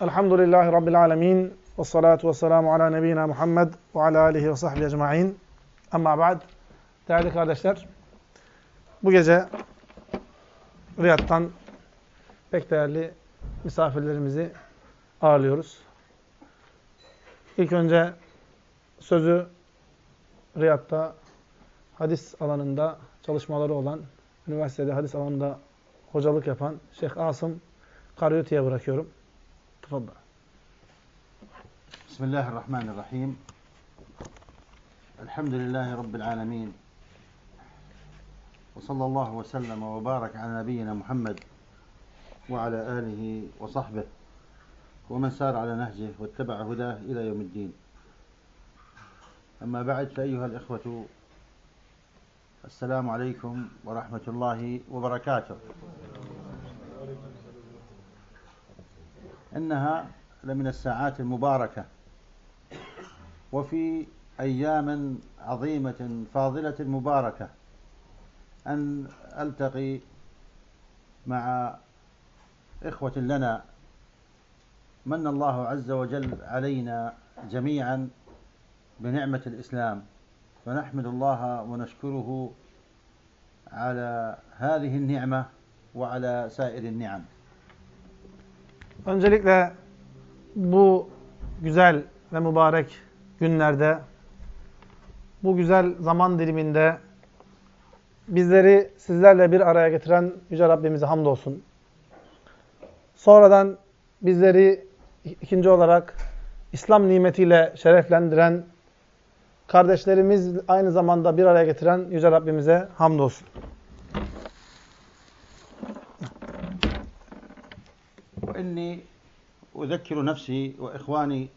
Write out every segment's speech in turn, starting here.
Elhamdülillahi Rabbil alemin. Ve salatu ve selamu ala nebiyyina Muhammed ve ala alihi ve sahbihi ecma'in. Amma ba'd. Değerli kardeşler, bu gece Riyad'dan pek değerli misafirlerimizi ağırlıyoruz. İlk önce sözü Riyad'da hadis alanında çalışmaları olan, üniversitede hadis alanında hocalık yapan Şeyh Asım Karyuti'ye bırakıyorum. Tafadda. Bismillahirrahmanirrahim. Elhamdülillahi Rabbil alemin. Ve sallallahu ve sellem ve barak ala nebiyyina Muhammed ve ala alihi ve sahbihi ve men sar ala nehcih ve etteba'a hudah ila yevmiddin. Ama ba'd fe eyyuhel ihvetu Esselamu aleyküm ve إنها لمن الساعات المباركة. وفي أيام عظيمة فاضلة مباركة. أن ألتقي مع إخوة لنا. من الله عز وجل علينا جميعا بنعمة الإسلام. فنحمد الله ونشكره على هذه النعمة وعلى سائر النعم. Öncelikle bu güzel ve mübarek günlerde, bu güzel zaman diliminde bizleri sizlerle bir araya getiren Yüce Rabbimize hamdolsun. Sonradan bizleri ikinci olarak İslam nimetiyle şereflendiren kardeşlerimiz aynı zamanda bir araya getiren Yüce Rabbimize hamdolsun. وإني أذكر نفسي وإخواني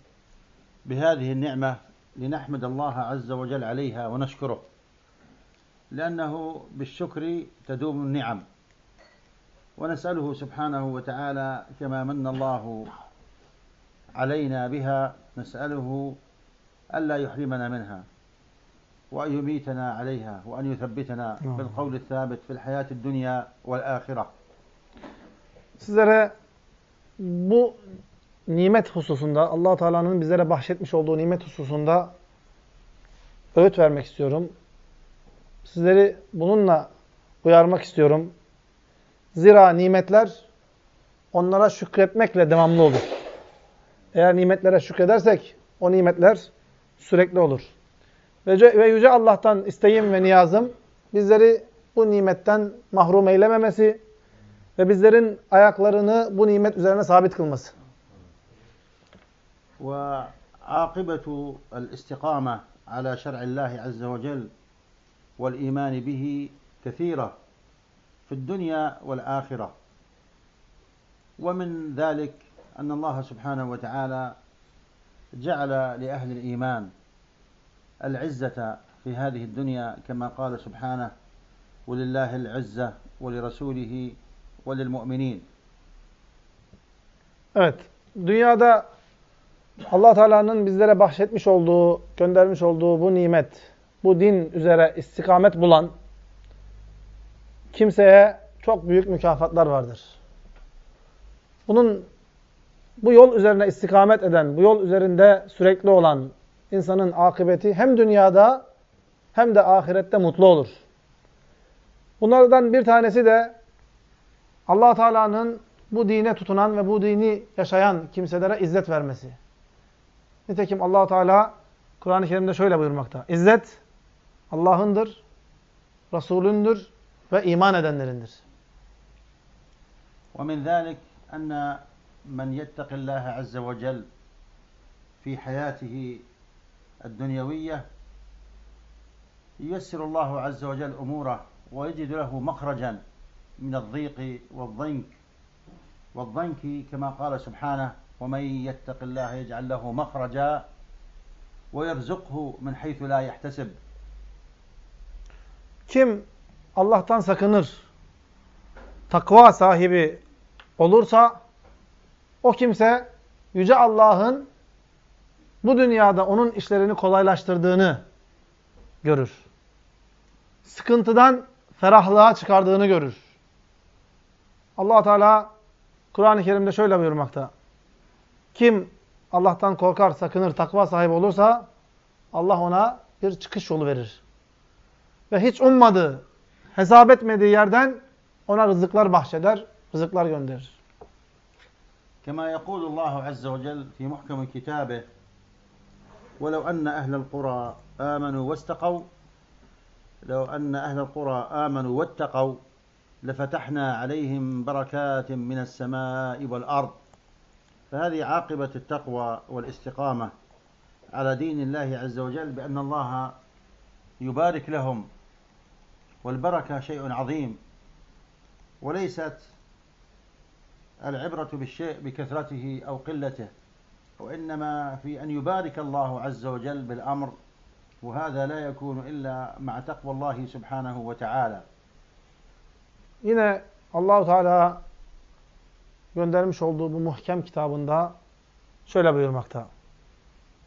بهذه النعمة لنحمد الله عز وجل عليها ونشكره لأنه بالشكر تدوم النعم. ونسأله سبحانه وتعالى كما من الله علينا بها نسأله ألا يحرمنا منها وأن يميتنا عليها وأن يثبتنا بالقول الثابت في الحياة الدنيا والآخرة. Sizlere bu nimet hususunda, allah Teala'nın bizlere bahşetmiş olduğu nimet hususunda öğüt vermek istiyorum. Sizleri bununla uyarmak istiyorum. Zira nimetler onlara şükretmekle devamlı olur. Eğer nimetlere şükredersek o nimetler sürekli olur. Ve, ve Yüce Allah'tan isteğim ve niyazım bizleri bu nimetten mahrum eylememesi ve bizlerin ayaklarını bu nimet üzerine sabit kılması. وعاقبة الاستقامة على شرع الله عز وجل والإيمان به كثيرة في الدنيا والآخرة ومن ذلك أن الله سبحانه وتعالى جعل لأهل الإيمان العزة في هذه الدنيا كما قال سبحانه ولله العزة ولرسوله وللمؤمنين Evet. Dünyada Allah Teala'nın bizlere bahşetmiş olduğu, göndermiş olduğu bu nimet, bu din üzere istikamet bulan kimseye çok büyük mükafatlar vardır. Bunun bu yol üzerine istikamet eden, bu yol üzerinde sürekli olan insanın akıbeti hem dünyada hem de ahirette mutlu olur. Bunlardan bir tanesi de allah Teala'nın bu dine tutunan ve bu dini yaşayan kimselere izzet vermesi. Nitekim allah Teala Kur'an-ı Kerim'de şöyle buyurmakta. İzzet Allah'ındır, Resulündür ve iman edenlerindir. ومن ذلك أن من يتق الله عز وجل في حياته الدنيوية ييسر الله عز وجل أموره ويجد له مخرجا من الضيق والضنك والضنك كما قال سبحانه ومن يتق الله يجعل له مخرجا ويرزقه من حيث لا يحتسب Kim Allah'tan sakınır, takva sahibi olursa o kimse Yüce Allah'ın bu dünyada onun işlerini kolaylaştırdığını görür. Sıkıntıdan ferahlığa çıkardığını görür. allah Teala Kur'an-ı Kerim'de şöyle buyurmakta. Kim Allah'tan korkar, sakınır, takva sahibi olursa Allah ona bir çıkış yolu verir. Ve hiç ummadığı, hesap etmediği yerden ona rızıklar bahşeder, rızıklar gönderir. كما يقول الله عز وجل في محكم كتابه ولو أن أهل القرى آمنوا واستقوا لو أن أهل القرى آمنوا واتقوا لفتحنا عليهم بركات من السماء والأرض. فهذه عاقبة التقوى والاستقامة على دين الله عز وجل بأن الله يبارك لهم والبركة شيء عظيم. وليست العبرة بالشيء بكثرته أو قلته وإنما في أن يبارك الله عز وجل بالأمر وهذا لا يكون إلا مع تقوى الله سبحانه وتعالى. Yine Allahu Teala göndermiş olduğu bu muhkem kitabında şöyle buyurmakta.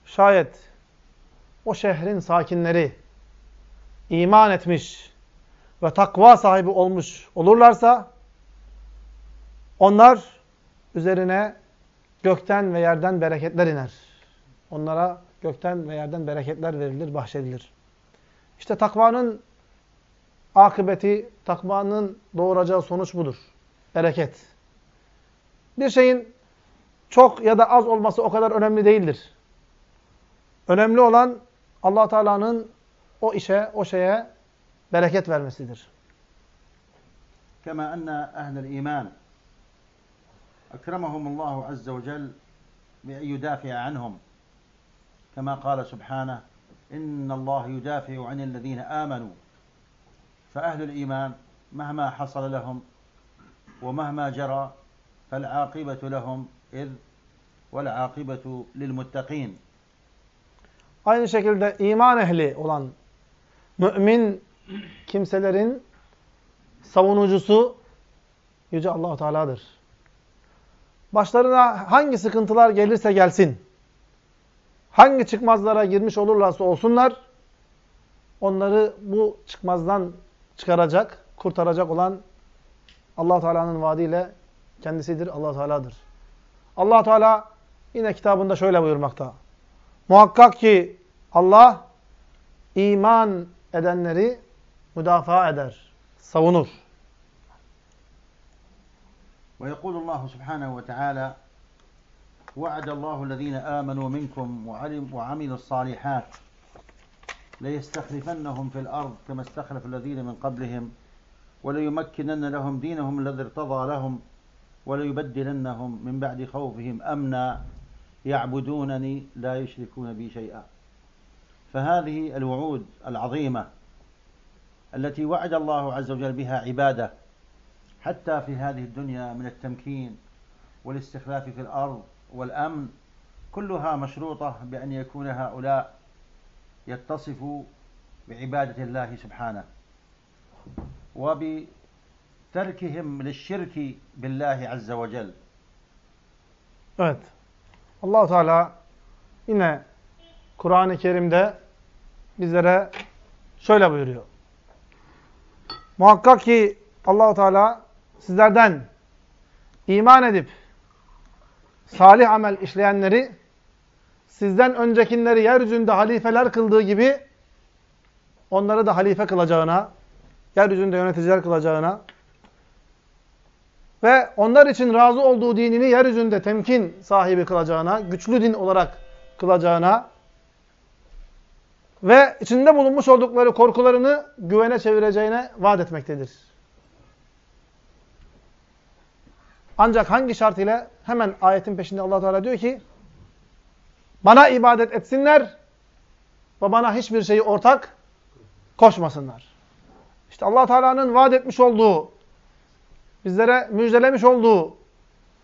Şayet o şehrin sakinleri iman etmiş ve takva sahibi olmuş olurlarsa onlar üzerine gökten ve yerden bereketler iner. Onlara gökten ve yerden bereketler verilir, bahşedilir. İşte takvanın akıbeti, takvanın doğuracağı sonuç budur. Bereket. Bir şeyin çok ya da az olması o kadar önemli değildir. Önemli olan allah Teala'nın o işe, o şeye bereket vermesidir. كما أن أهل الإيمان أكرمهم الله عز وجل بأن يدافع عنهم كما قال سبحانه إن الله يدافع عن الذين آمنوا فأهل الإيمان مهما حصل لهم ومهما جرى فالعاقبة لهم إذ والعاقبة للمتقين Aynı şekilde iman ehli olan mümin kimselerin savunucusu Yüce allah Teala'dır. Başlarına hangi sıkıntılar gelirse gelsin, hangi çıkmazlara girmiş olurlarsa olsunlar, onları bu çıkmazdan çıkaracak, kurtaracak olan allah Teala'nın vaadiyle kendisidir, allah Teala'dır. allah Teala yine kitabında şöyle buyurmakta. Muhakkak ki Allah iman edenleri müdafaa eder, savunur. ويقول الله سبحانه وتعالى وعد الله الذين آمنوا منكم وعلم وعملوا الصالحات ليستخلفنهم في الأرض كما استخلف الذين من قبلهم وليمكنن لهم دينهم الذي ارتضى لهم وليبدلنهم من بعد خوفهم أمنا. يعبدونني لا يشركون بي شيئا. فهذه الوعود العظيمة التي وعد الله عز وجل بها عباده حتى في هذه الدنيا من التمكين والاستخلاف في الأرض والأمن كلها مشروطة بأن يكون هؤلاء يتصفوا بعبادة الله سبحانه وبتركهم للشرك بالله عز وجل Evet. Allahu Teala yine Kur'an-ı Kerim'de bizlere şöyle buyuruyor. Muhakkak ki Allahu Teala sizlerden iman edip salih amel işleyenleri sizden öncekinleri yeryüzünde halifeler kıldığı gibi onları da halife kılacağına, yeryüzünde yöneticiler kılacağına ve onlar için razı olduğu dinini yeryüzünde temkin sahibi kılacağına, güçlü din olarak kılacağına ve içinde bulunmuş oldukları korkularını güvene çevireceğine vaat etmektedir. Ancak hangi şart ile? Hemen ayetin peşinde allah Teala diyor ki, bana ibadet etsinler ve bana hiçbir şeyi ortak koşmasınlar. İşte allah Teala'nın vaat etmiş olduğu, bizlere müjdelemiş olduğu,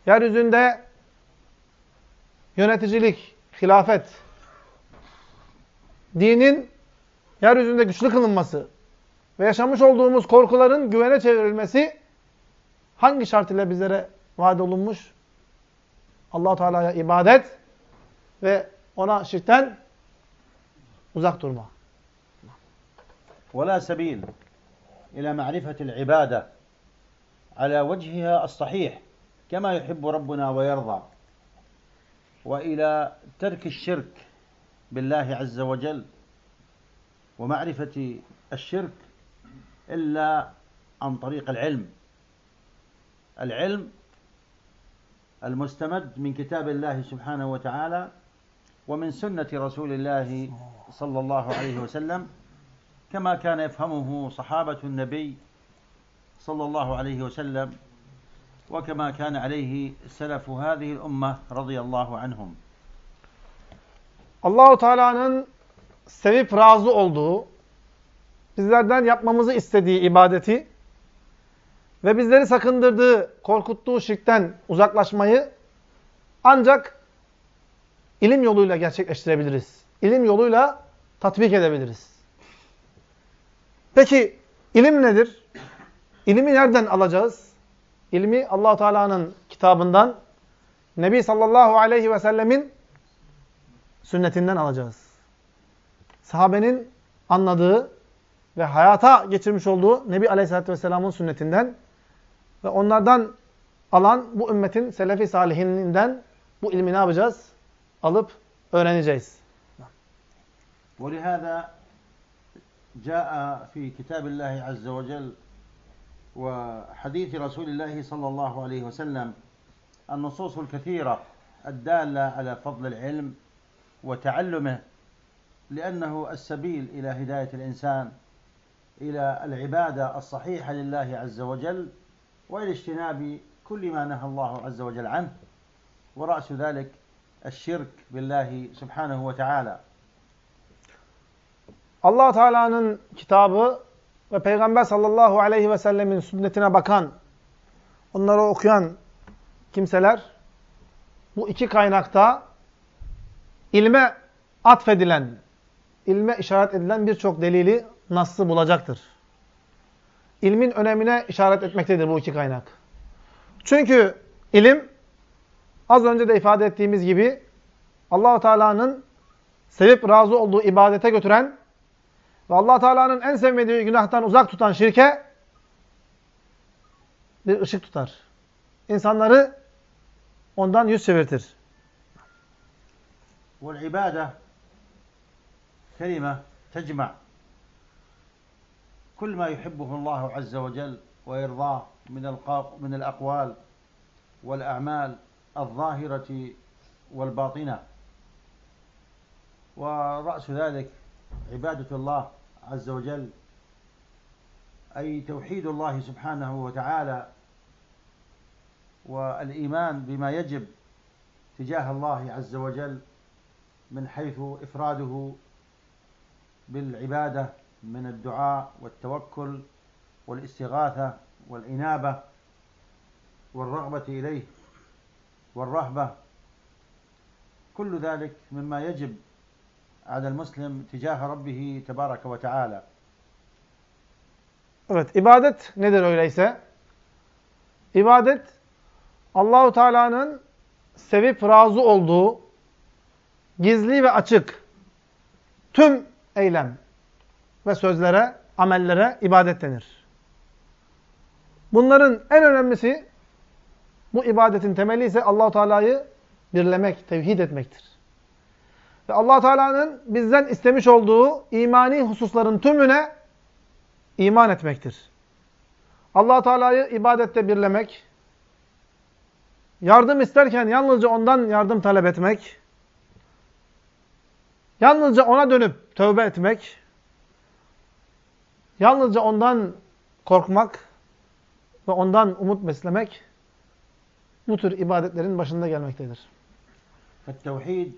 yeryüzünde yöneticilik, hilafet, dinin yeryüzünde güçlü kılınması ve yaşamış olduğumuz korkuların güvene çevrilmesi hangi şart ile bizlere vaat olunmuş? allah Teala'ya ibadet ve ona şirkten uzak durma. ولا سبيل إلى معرفة العبادة على وجهها الصحيح كما يحب ربنا ويرضى وإلى ترك الشرك بالله عز وجل ومعرفة الشرك إلا عن طريق العلم العلم المستمد من كتاب الله سبحانه وتعالى ومن سنة رسول الله صلى الله عليه وسلم كما كان يفهمه صحابة النبي صلى الله عليه وسلم وكما كان عليه سلف هذه الأمة رضي الله عنهم Allahu Teala'nın sevip razı olduğu, bizlerden yapmamızı istediği ibadeti ve bizleri sakındırdığı, korkuttuğu şirkten uzaklaşmayı ancak ilim yoluyla gerçekleştirebiliriz. İlim yoluyla tatbik edebiliriz. Peki ilim nedir? İlimi nereden alacağız? İlmi allah Teala'nın kitabından, Nebi sallallahu aleyhi ve sellemin sünnetinden alacağız. Sahabenin anladığı ve hayata geçirmiş olduğu Nebi aleyhissalatü vesselamın sünnetinden ve onlardan alan bu ümmetin selefi salihininden bu ilmi ne yapacağız? Alıp öğreneceğiz. ولهذا جاء في كتاب الله عز وجل وحديث رسول الله صلى الله عليه وسلم النصوص الكثيرة الدالة على فضل العلم وتعلمه لأنه السبيل إلى هداية الإنسان إلى العبادة الصحيحة لله عز وجل وإلى اجتناب كل ما نهى الله عز وجل عنه ورأس ذلك الشرك بالله سبحانه وتعالى allah Teala'nın kitabı ve Peygamber sallallahu aleyhi ve sellemin sünnetine bakan, onları okuyan kimseler bu iki kaynakta ilme atfedilen, ilme işaret edilen birçok delili nasıl bulacaktır. İlmin önemine işaret etmektedir bu iki kaynak. Çünkü ilim az önce de ifade ettiğimiz gibi Allahu Teala'nın sevip razı olduğu ibadete götüren ve allah Teala'nın en sevmediği günahtan uzak tutan şirke bir ışık tutar. İnsanları ondan yüz çevirtir. والعبادة كلمة تجمع كل ما يحبه الله عز وجل ويرضاه من من الأقوال والأعمال الظاهرة والباطنة. ورأس ذلك عبادة الله عز وجل أي توحيد الله سبحانه وتعالى والإيمان بما يجب تجاه الله عز وجل من حيث إفراده بالعبادة من الدعاء والتوكل والاستغاثة والإنابة والرغبة إليه. والرهبة كل ذلك مما يجب على المسلم تجاه ربه تبارك وتعالى Evet, ibadet nedir öyleyse? İbadet Allahu Teala'nın sevip razı olduğu gizli ve açık tüm eylem ve sözlere, amellere ibadet denir. Bunların en önemlisi bu ibadetin temeli ise Allahu Teala'yı birlemek, tevhid etmektir. Ve Allah Teala'nın bizden istemiş olduğu imani hususların tümüne iman etmektir. Allah Teala'yı ibadette birlemek, yardım isterken yalnızca ondan yardım talep etmek, Yalnızca ona dönüp tövbe etmek, yalnızca ondan korkmak ve ondan umut beslemek bu tür ibadetlerin başında gelmektedir. التوحيد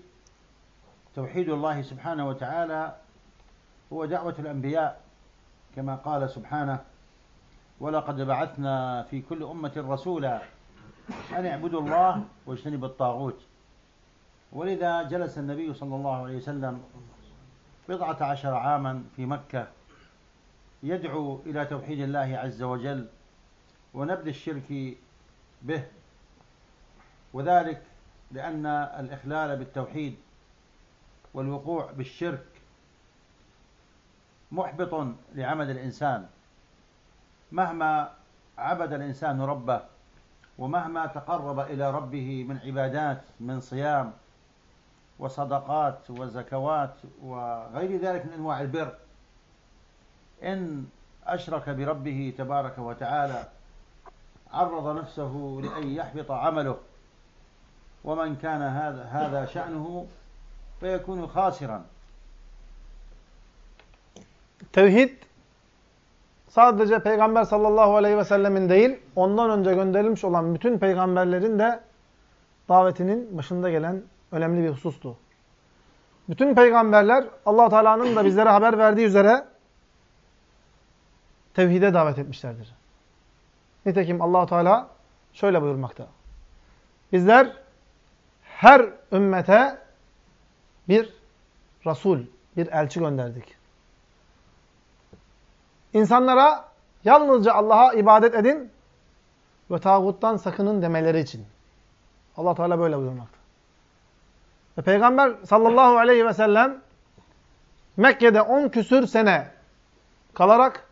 توحيد الله سبحانه وتعالى هو دعوة الأنبياء كما قال سبحانه ولقد بعثنا في كل أمة رسولا أن اعبدوا الله واجتنبوا الطاغوت ولذا جلس النبي صلى الله عليه وسلم بضعة عشر عاما في مكة يدعو إلى توحيد الله عز وجل ونبذ الشرك به وذلك لأن الإخلال بالتوحيد والوقوع بالشرك محبط لعمل الإنسان. مهما عبد الإنسان ربه ومهما تقرب إلى ربه من عبادات من صيام وصدقات وزكوات وغير ذلك من أنواع البر إن أشرك بربه تبارك وتعالى عرض نفسه لأن يحبط عمله. ومن كان هذا هذا شأنه فيكون خاسرا Tevhid sadece Peygamber sallallahu aleyhi ve sellemin değil, ondan önce gönderilmiş olan bütün peygamberlerin de davetinin başında gelen önemli bir husustu. Bütün peygamberler allah Teala'nın da bizlere haber verdiği üzere tevhide davet etmişlerdir. Nitekim allah Teala şöyle buyurmakta. Bizler her ümmete bir Resul, bir elçi gönderdik. İnsanlara yalnızca Allah'a ibadet edin ve tağuttan sakının demeleri için. allah Teala böyle buyurmakta. Ve Peygamber sallallahu aleyhi ve sellem Mekke'de on küsür sene kalarak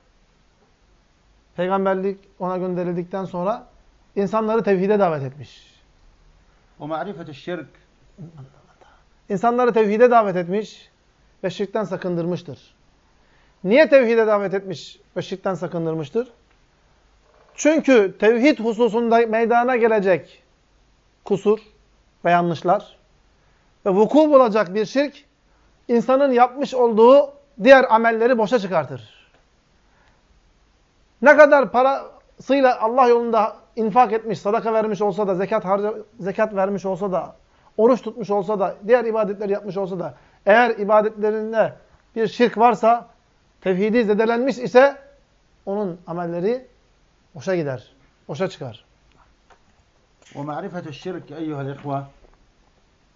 peygamberlik ona gönderildikten sonra insanları tevhide davet etmiş. Ve ma'rifetü şirk. İnsanları tevhide davet etmiş ve şirkten sakındırmıştır. Niye tevhide davet etmiş ve şirkten sakındırmıştır? Çünkü tevhid hususunda meydana gelecek kusur ve yanlışlar ve vuku bulacak bir şirk insanın yapmış olduğu diğer amelleri boşa çıkartır. Ne kadar para parasıyla Allah yolunda infak etmiş, sadaka vermiş olsa da, zekat harca, zekat vermiş olsa da, oruç tutmuş olsa da, diğer ibadetleri yapmış olsa da, eğer ibadetlerinde bir şirk varsa, tevhidi zedelenmiş ise, onun amelleri boşa gider, boşa çıkar. ومعرفة الشرك أيها الإخوة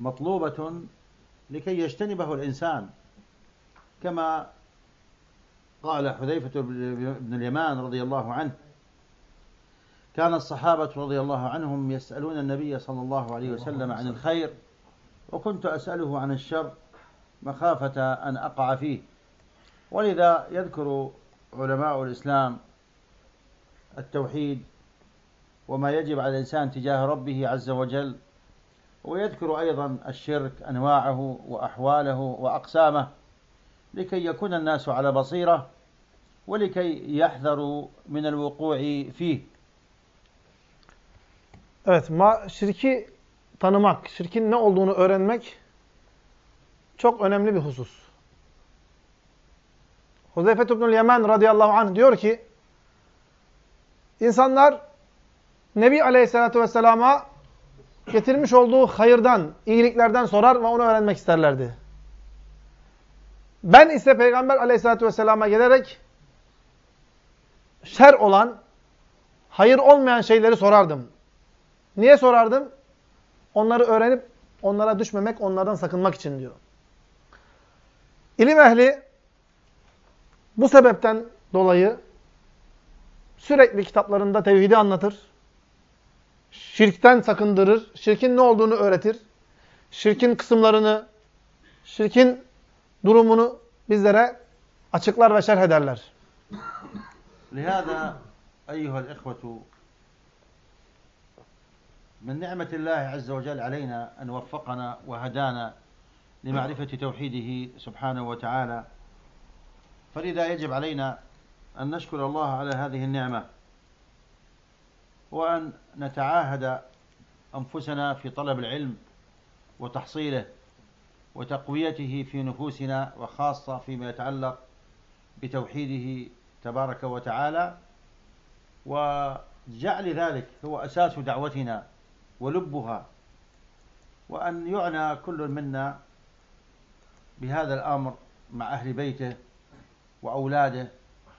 مطلوبة لكي يجتنبه الإنسان كما قال حذيفة بن اليمان رضي الله عنه كان الصحابة رضي الله عنهم يسألون النبي صلى الله عليه وسلم عن الخير وكنت أسأله عن الشر مخافة أن أقع فيه. ولذا يذكر علماء الإسلام التوحيد وما يجب على الإنسان تجاه ربه عز وجل ويذكر أيضا الشرك أنواعه وأحواله وأقسامه لكي يكون الناس على بصيرة ولكي يحذروا من الوقوع فيه. Evet, ma şirki tanımak, şirkin ne olduğunu öğrenmek çok önemli bir husus. Huzeyfet ibnül Yemen radıyallahu anh diyor ki, insanlar Nebi aleyhissalatü vesselama getirmiş olduğu hayırdan, iyiliklerden sorar ve onu öğrenmek isterlerdi. Ben ise Peygamber aleyhissalatü vesselama gelerek şer olan, hayır olmayan şeyleri sorardım. Niye sorardım? Onları öğrenip onlara düşmemek, onlardan sakınmak için diyor. İlim ehli bu sebepten dolayı sürekli kitaplarında tevhidi anlatır. Şirkten sakındırır. Şirkin ne olduğunu öğretir. Şirkin kısımlarını, şirkin durumunu bizlere açıklar ve şerh ederler. لهذا أيها الإخوة من نعمة الله عز وجل علينا أن وفقنا وهدانا لمعرفة توحيده سبحانه وتعالى. فلذا يجب علينا أن نشكر الله على هذه النعمة وأن نتعاهد أنفسنا في طلب العلم وتحصيله وتقويته في نفوسنا وخاصة فيما يتعلق بتوحيده تبارك وتعالى. وجعل ذلك هو أساس دعوتنا ولبها وأن يعنى كل منا بهذا الأمر مع أهل بيته وأولاده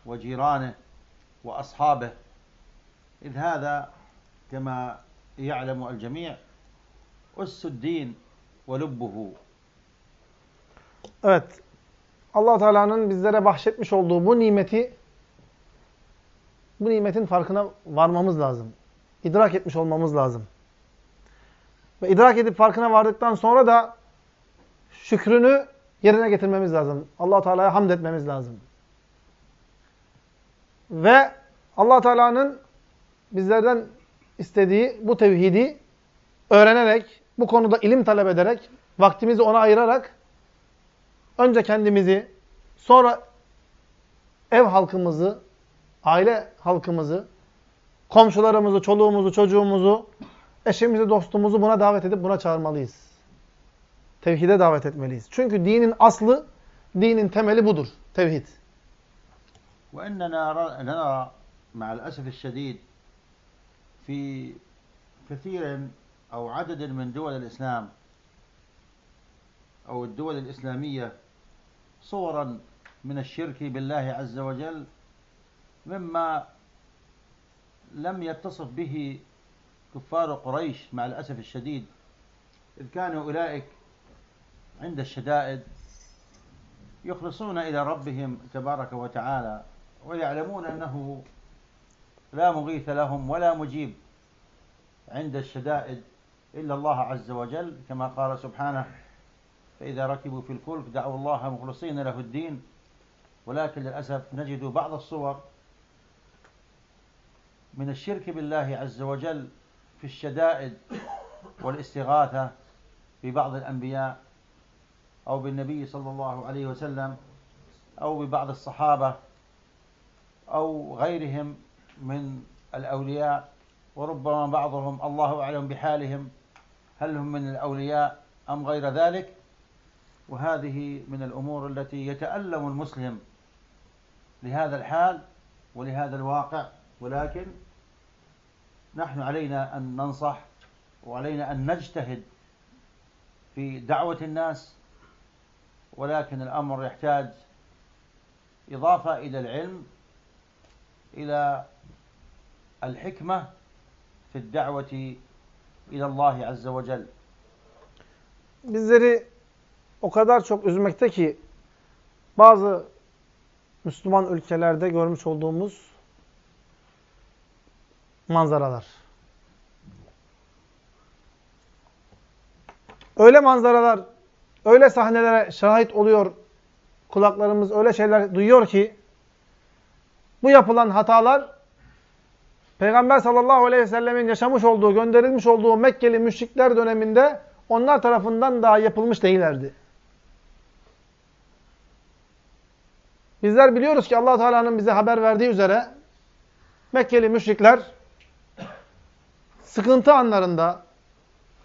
وجيرانه وأصحابه إذ هذا كما يعلم الجميع أس الدين ولبه Evet. allah Teala'nın bizlere bahşetmiş olduğu bu nimeti, bu nimetin farkına varmamız lazım. İdrak etmiş olmamız lazım. Ve idrak edip farkına vardıktan sonra da şükrünü yerine getirmemiz lazım. allah Teala'ya hamd etmemiz lazım. Ve allah Teala'nın bizlerden istediği bu tevhidi öğrenerek, bu konuda ilim talep ederek, vaktimizi ona ayırarak önce kendimizi, sonra ev halkımızı, aile halkımızı, komşularımızı, çoluğumuzu, çocuğumuzu, eşimizi, dostumuzu buna davet edip buna çağırmalıyız. Tevhide davet etmeliyiz. Çünkü dinin aslı, dinin temeli budur. Tevhid. وإننا نرى مع الأسف الشديد في كثير أو عدد من دول الإسلام أو الدول الإسلامية صورا من الشرك بالله عز وجل مما لم يتصف به كفار قريش مع الأسف الشديد إذ كانوا أولئك عند الشدائد يخلصون إلى ربهم تبارك وتعالى ويعلمون أنه لا مغيث لهم ولا مجيب عند الشدائد إلا الله عز وجل كما قال سبحانه فإذا ركبوا في الفلك دعوا الله مخلصين له الدين ولكن للأسف نجد بعض الصور من الشرك بالله عز وجل في الشدائد والاستغاثة ببعض الأنبياء أو بالنبي صلى الله عليه وسلم أو ببعض الصحابة أو غيرهم من الأولياء وربما بعضهم الله أعلم بحالهم هل هم من الأولياء أم غير ذلك؟ وهذه من الأمور التي يتألم المسلم لهذا الحال ولهذا الواقع ولكن نحن علينا أن ننصح وعلينا أن نجتهد في دعوة الناس ولكن الأمر يحتاج إضافة إلى العلم إلى الحكمة في الدعوة إلى الله عز وجل Bizleri o kadar çok üzmekte ki bazı Müslüman ülkelerde görmüş olduğumuz manzaralar. Öyle manzaralar, öyle sahnelere şahit oluyor, kulaklarımız öyle şeyler duyuyor ki bu yapılan hatalar Peygamber sallallahu aleyhi ve sellemin yaşamış olduğu, gönderilmiş olduğu Mekkeli müşrikler döneminde onlar tarafından daha yapılmış değillerdi. Bizler biliyoruz ki allah Teala'nın bize haber verdiği üzere Mekkeli müşrikler sıkıntı anlarında,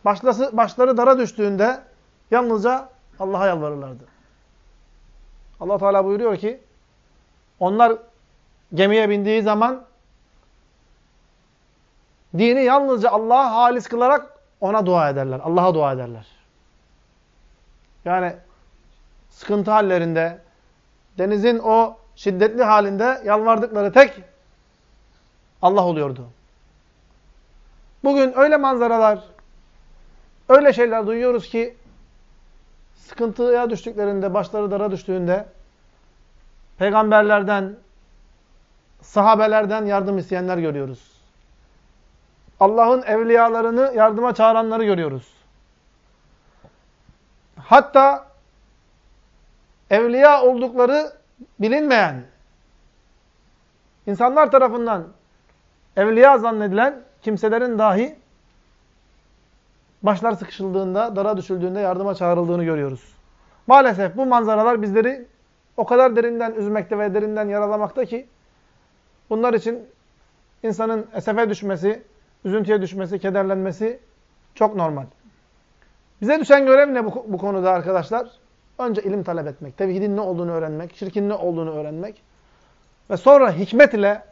başlası, başları dara düştüğünde yalnızca Allah'a yalvarırlardı. allah Teala buyuruyor ki, onlar gemiye bindiği zaman dini yalnızca Allah'a halis kılarak ona dua ederler. Allah'a dua ederler. Yani sıkıntı hallerinde, denizin o şiddetli halinde yalvardıkları tek Allah oluyordu. Bugün öyle manzaralar, öyle şeyler duyuyoruz ki sıkıntıya düştüklerinde, başları dara düştüğünde peygamberlerden, sahabelerden yardım isteyenler görüyoruz. Allah'ın evliyalarını yardıma çağıranları görüyoruz. Hatta evliya oldukları bilinmeyen, insanlar tarafından evliya zannedilen kimselerin dahi başlar sıkışıldığında, dara düşüldüğünde yardıma çağrıldığını görüyoruz. Maalesef bu manzaralar bizleri o kadar derinden üzmekte ve derinden yaralamakta ki bunlar için insanın esefe düşmesi, üzüntüye düşmesi, kederlenmesi çok normal. Bize düşen görev ne bu, bu konuda arkadaşlar? Önce ilim talep etmek, tevhidin ne olduğunu öğrenmek, şirkin ne olduğunu öğrenmek ve sonra hikmet ile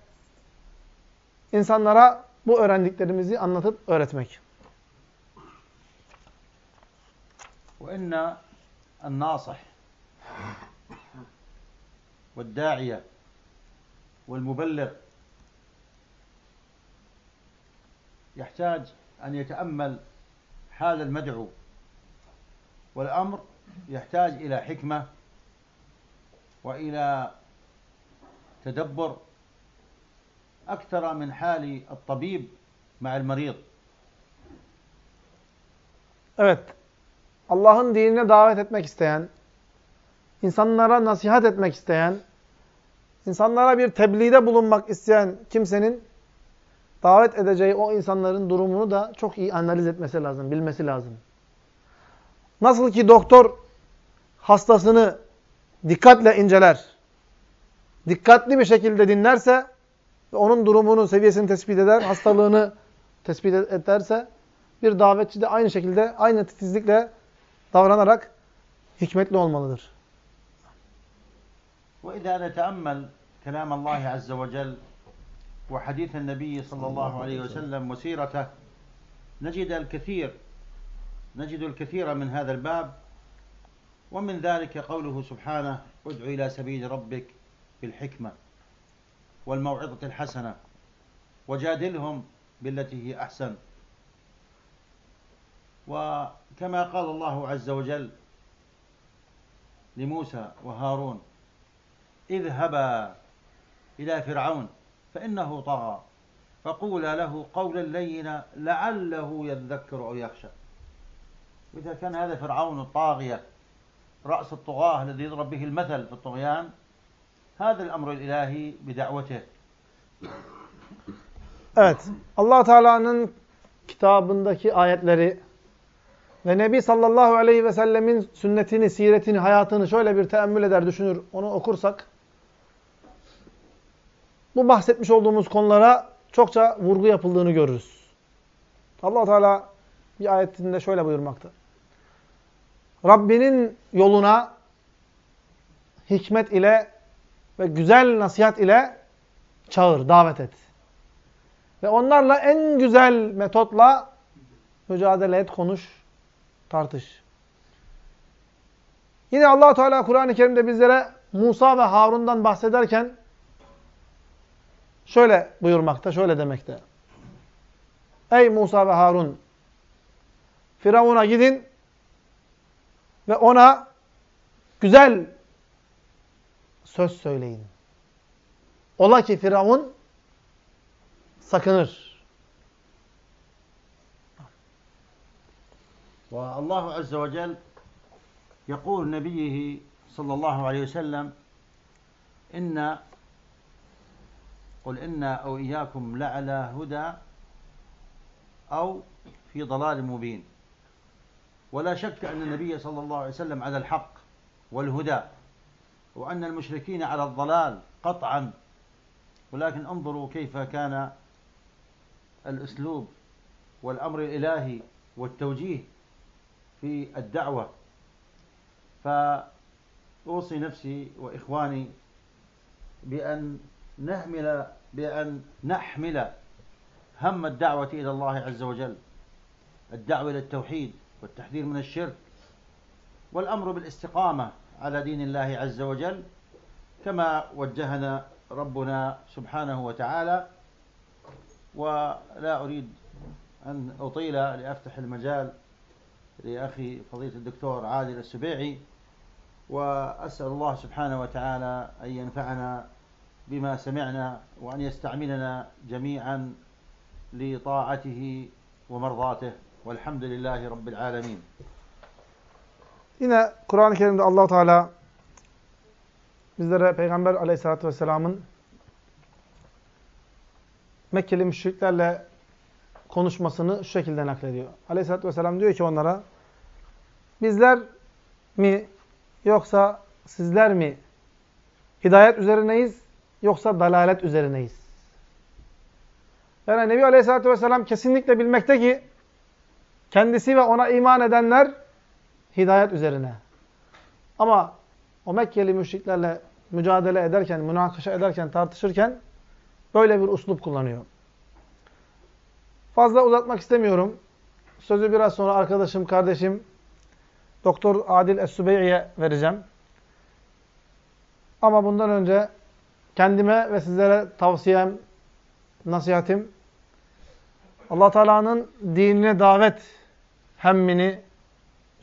insanlara bu öğrendiklerimizi anlatıp öğretmek. وإن الناصح والداعية والمبلغ يحتاج أن يتأمل حال المدعو والأمر يحتاج إلى حكمة وإلى تدبر أكثر من حال الطبيب مع المريض Evet. Allah'ın dinine davet etmek isteyen, insanlara nasihat etmek isteyen, insanlara bir tebliğde bulunmak isteyen kimsenin davet edeceği o insanların durumunu da çok iyi analiz etmesi lazım, bilmesi lazım. Nasıl ki doktor hastasını dikkatle inceler, dikkatli bir şekilde dinlerse ve onun durumunu, seviyesini tespit eder, hastalığını tespit ederse bir davetçi de aynı şekilde, aynı titizlikle davranarak hikmetli olmalıdır. وإذا نتأمل كلام الله عز وجل وحديث النبي صلى الله عليه وسلم وسيرته نجد الكثير نجد الكثير من هذا الباب ومن ذلك قوله سبحانه ادع إلى سبيل ربك بالحكمة والموعظة الحسنة. وجادلهم بالتي هي أحسن. وكما قال الله عز وجل لموسى وهارون اذهبا إلى فرعون فإنه طغى فقولا له قولا لينا لعله يذكر أو يخشى. وإذا كان هذا فرعون الطاغية رأس الطغاة الذي يضرب به المثل في الطغيان Hâdâ el-emru ilahi bida'vete. Evet. allah Teala'nın kitabındaki ayetleri ve Nebi sallallahu aleyhi ve sellemin sünnetini, siretini, hayatını şöyle bir teemmül eder, düşünür, onu okursak bu bahsetmiş olduğumuz konulara çokça vurgu yapıldığını görürüz. allah Teala bir ayetinde şöyle buyurmakta. Rabbinin yoluna hikmet ile ve güzel nasihat ile çağır, davet et. Ve onlarla en güzel metotla mücadele et, konuş, tartış. Yine allah Teala Kur'an-ı Kerim'de bizlere Musa ve Harun'dan bahsederken şöyle buyurmakta, şöyle demekte. Ey Musa ve Harun! Firavun'a gidin ve ona güzel söz söyleyin. Ola ki Firavun sakınır. والله عز وجل يقول نبيه صلى الله عليه وسلم إن قل إنا أو إياكم لعلى هدى أو في ضلال مبين ولا شك أن النبي صلى الله عليه وسلم على الحق والهدى وأن المشركين على الضلال قطعا. ولكن انظروا كيف كان الأسلوب والأمر الإلهي والتوجيه في الدعوة. فأوصي نفسي وإخواني بأن نحمل بأن نحمل هم الدعوة إلى الله عز وجل. الدعوة إلى التوحيد والتحذير من الشرك والأمر بالاستقامة. على دين الله عز وجل كما وجهنا ربنا سبحانه وتعالى. ولا أريد أن أطيل لأفتح المجال لأخي فضيلة الدكتور عادل السبيعي. وأسأل الله سبحانه وتعالى أن ينفعنا بما سمعنا وأن يستعملنا جميعا لطاعته ومرضاته. والحمد لله رب العالمين. Yine Kur'an-ı Kerim'de allah Teala bizlere Peygamber aleyhissalatü vesselamın Mekkeli müşriklerle konuşmasını şu şekilde naklediyor. Aleyhisselatü vesselam diyor ki onlara, bizler mi yoksa sizler mi hidayet üzerineyiz yoksa dalalet üzerineyiz? Yani Nebi Aleyhisselatü vesselam kesinlikle bilmekte ki kendisi ve ona iman edenler hidayet üzerine. Ama o Mekkeli müşriklerle mücadele ederken, münakaşa ederken, tartışırken böyle bir uslup kullanıyor. Fazla uzatmak istemiyorum. Sözü biraz sonra arkadaşım, kardeşim Doktor Adil Es-Sübeyye vereceğim. Ama bundan önce kendime ve sizlere tavsiyem, nasihatim Allah Teala'nın dinine davet hemmini,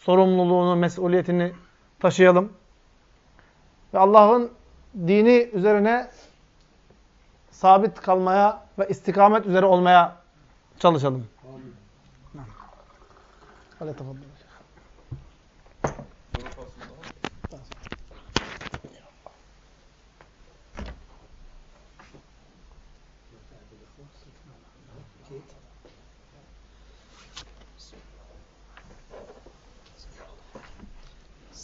sorumluluğunu, mesuliyetini taşıyalım. Ve Allah'ın dini üzerine sabit kalmaya ve istikamet üzere olmaya çalışalım. Hadi tafadıl.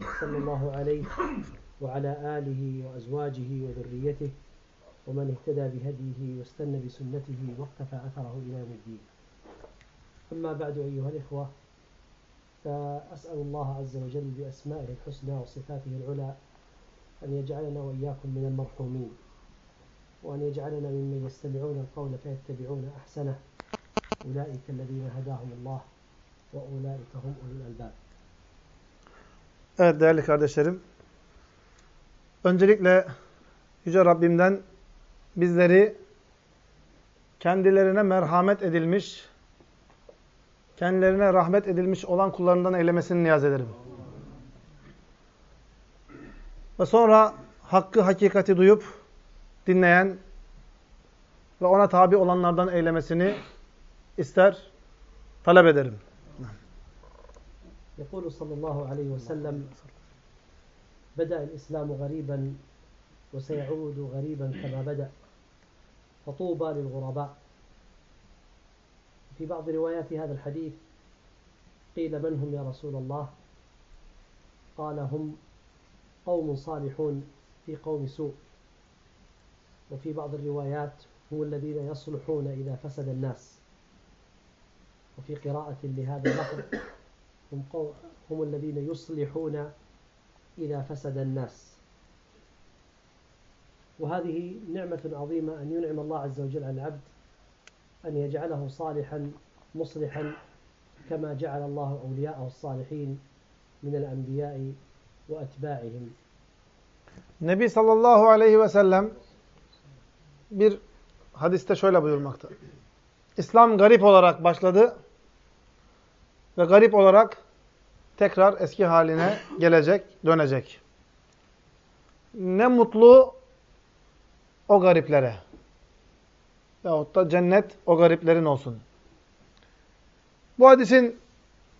صلى الله عليه وعلى آله وأزواجه وذريته ومن اهتدى بهديه واستنى بسنته واقتفى أثره إلى يوم الدين. أما بعد أيها الإخوة فأسأل الله عز وجل بأسمائه الحسنى وصفاته العلى أن يجعلنا وإياكم من المرحومين وأن يجعلنا ممن يستمعون القول فيتبعون أحسنه. أولئك الذين هداهم الله وأولئك هم أولو الألباب. Evet değerli kardeşlerim. Öncelikle Yüce Rabbimden bizleri kendilerine merhamet edilmiş, kendilerine rahmet edilmiş olan kullarından eylemesini niyaz ederim. Ve sonra hakkı hakikati duyup dinleyen ve ona tabi olanlardan eylemesini ister, talep ederim. يقول صلى الله عليه وسلم بدأ الإسلام غريبا وسيعود غريبا كما بدأ فطوبى للغرباء. في بعض روايات هذا الحديث قيل من هم يا رسول الله؟ قال هم قوم صالحون في قوم سوء. وفي بعض الروايات هم الذين يصلحون إذا فسد الناس. وفي قراءة لهذا اللفظ هم. هم الذين يصلحون إذا فسد الناس وهذه نعمة عظيمة أن ينعم الله عز وجل على العبد أن يجعله صالحا مصلحا كما جعل الله أولياءه الصالحين من الأنبياء وأتباعهم Nebi sallallahu aleyhi ve sellem bir hadiste şöyle buyurmakta. İslam garip olarak başladı ve garip olarak tekrar eski haline gelecek, dönecek. Ne mutlu o gariplere. Veyahut da cennet o gariplerin olsun. Bu hadisin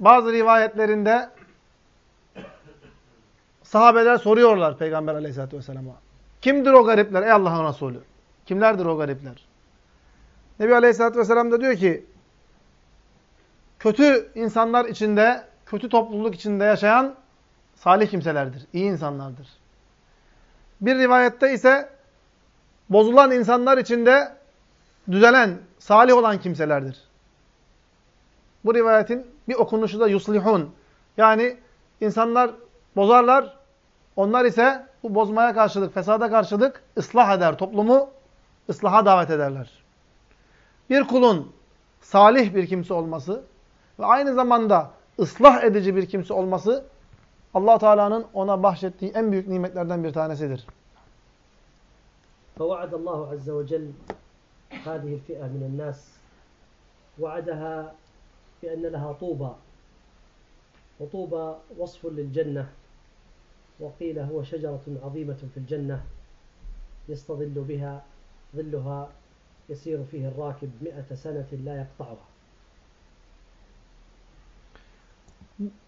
bazı rivayetlerinde sahabeler soruyorlar Peygamber aleyhissalatü vesselam'a. Kimdir o garipler ey Allah'ın Resulü? Kimlerdir o garipler? Nebi aleyhissalatü vesselam da diyor ki kötü insanlar içinde, kötü topluluk içinde yaşayan salih kimselerdir, iyi insanlardır. Bir rivayette ise bozulan insanlar içinde düzelen, salih olan kimselerdir. Bu rivayetin bir okunuşu da yuslihun. Yani insanlar bozarlar, onlar ise bu bozmaya karşılık, fesada karşılık ıslah eder, toplumu ıslaha davet ederler. Bir kulun salih bir kimse olması ve aynı zamanda ıslah edici bir kimse olması allah Teala'nın ona bahşettiği en büyük nimetlerden bir tanesidir. فوعد الله عز وجل هذه الفئة من الناس وعدها بأن لها طوبى وطوبى وصف للجنة وقيل هو شجرة عظيمة في الجنة يستظل بها ظلها يسير فيه الراكب مئة سنة لا يقطعها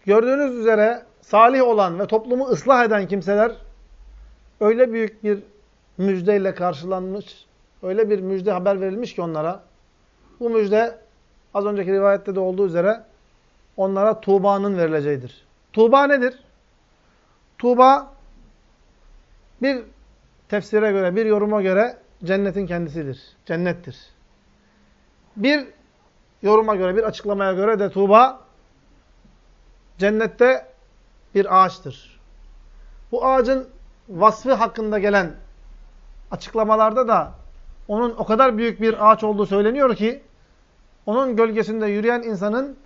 Gördüğünüz üzere salih olan ve toplumu ıslah eden kimseler öyle büyük bir müjdeyle karşılanmış, öyle bir müjde haber verilmiş ki onlara. Bu müjde az önceki rivayette de olduğu üzere onlara Tuğba'nın verileceğidir. Tuğba nedir? Tuğba bir tefsire göre, bir yoruma göre cennetin kendisidir. Cennettir. Bir yoruma göre, bir açıklamaya göre de Tuğba cennette bir ağaçtır. Bu ağacın vasfı hakkında gelen açıklamalarda da onun o kadar büyük bir ağaç olduğu söyleniyor ki onun gölgesinde yürüyen insanın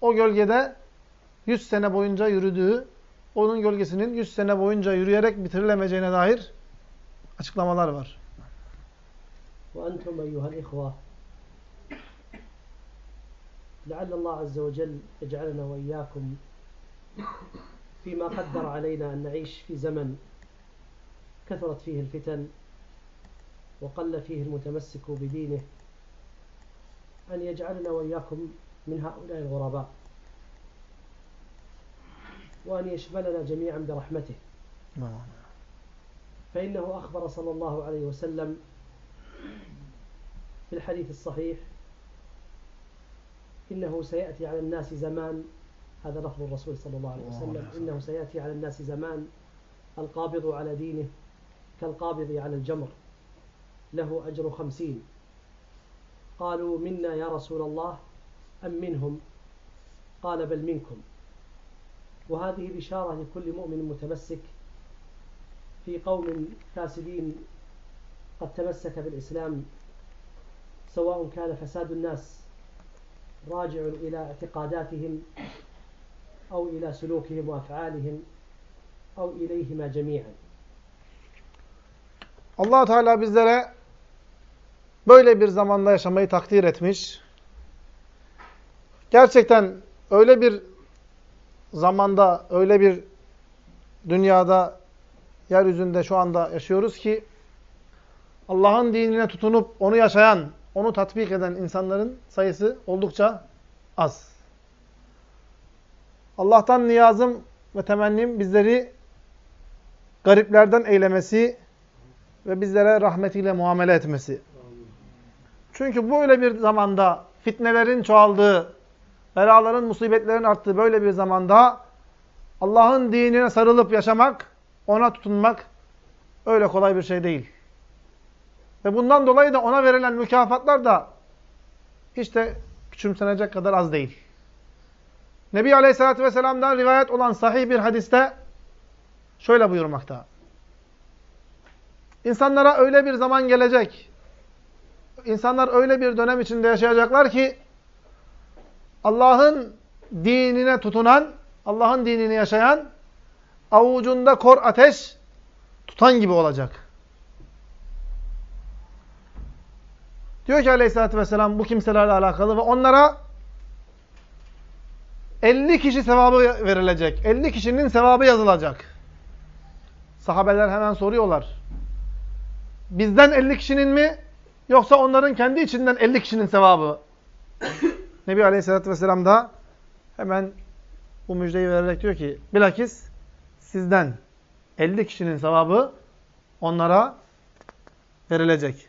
o gölgede 100 sene boyunca yürüdüğü, onun gölgesinin 100 sene boyunca yürüyerek bitirilemeyeceğine dair açıklamalar var. وأنتم أيها الإخوة لعل الله عز وجل يجعلنا وإياكم فيما قدر علينا أن نعيش في زمن كثرت فيه الفتن وقل فيه المتمسك بدينه أن يجعلنا وإياكم من هؤلاء الغرباء وأن يشملنا جميعا برحمته. فإنه أخبر صلى الله عليه وسلم في الحديث الصحيح إنه سيأتي على الناس زمان هذا لفظ الرسول صلى الله عليه وسلم. إنه سيأتي على الناس زمان القابض على دينه كالقابض على الجمر له أجر خمسين. قالوا منا يا رسول الله أم منهم؟ قال بل منكم. وهذه بشارة لكل مؤمن متمسك في قوم فاسدين قد تمسك بالإسلام سواء كان فساد الناس راجع إلى اعتقاداتهم أو إلى سلوكهم وأفعالهم أو إليهما جميعا allah Teala bizlere böyle bir zamanda yaşamayı takdir etmiş. Gerçekten öyle bir zamanda, öyle bir dünyada, yeryüzünde şu anda yaşıyoruz ki Allah'ın dinine tutunup onu yaşayan, onu tatbik eden insanların sayısı oldukça az. Allah'tan niyazım ve temennim bizleri gariplerden eylemesi ve bizlere rahmetiyle muamele etmesi. Çünkü böyle bir zamanda fitnelerin çoğaldığı, belaların, musibetlerin arttığı böyle bir zamanda Allah'ın dinine sarılıp yaşamak, ona tutunmak öyle kolay bir şey değil. Ve bundan dolayı da ona verilen mükafatlar da hiç de küçümsenecek kadar az değil. Nebi Aleyhisselatü Vesselam'dan rivayet olan sahih bir hadiste şöyle buyurmakta. İnsanlara öyle bir zaman gelecek, insanlar öyle bir dönem içinde yaşayacaklar ki Allah'ın dinine tutunan, Allah'ın dinini yaşayan, avucunda kor ateş tutan gibi olacak. Diyor ki aleyhissalatü vesselam bu kimselerle alakalı ve onlara 50 kişi sevabı verilecek. 50 kişinin sevabı yazılacak. Sahabeler hemen soruyorlar. Bizden 50 kişinin mi yoksa onların kendi içinden 50 kişinin sevabı? Nebi Aleyhisselatü Vesselam da hemen bu müjdeyi vererek diyor ki bilakis sizden 50 kişinin sevabı onlara verilecek.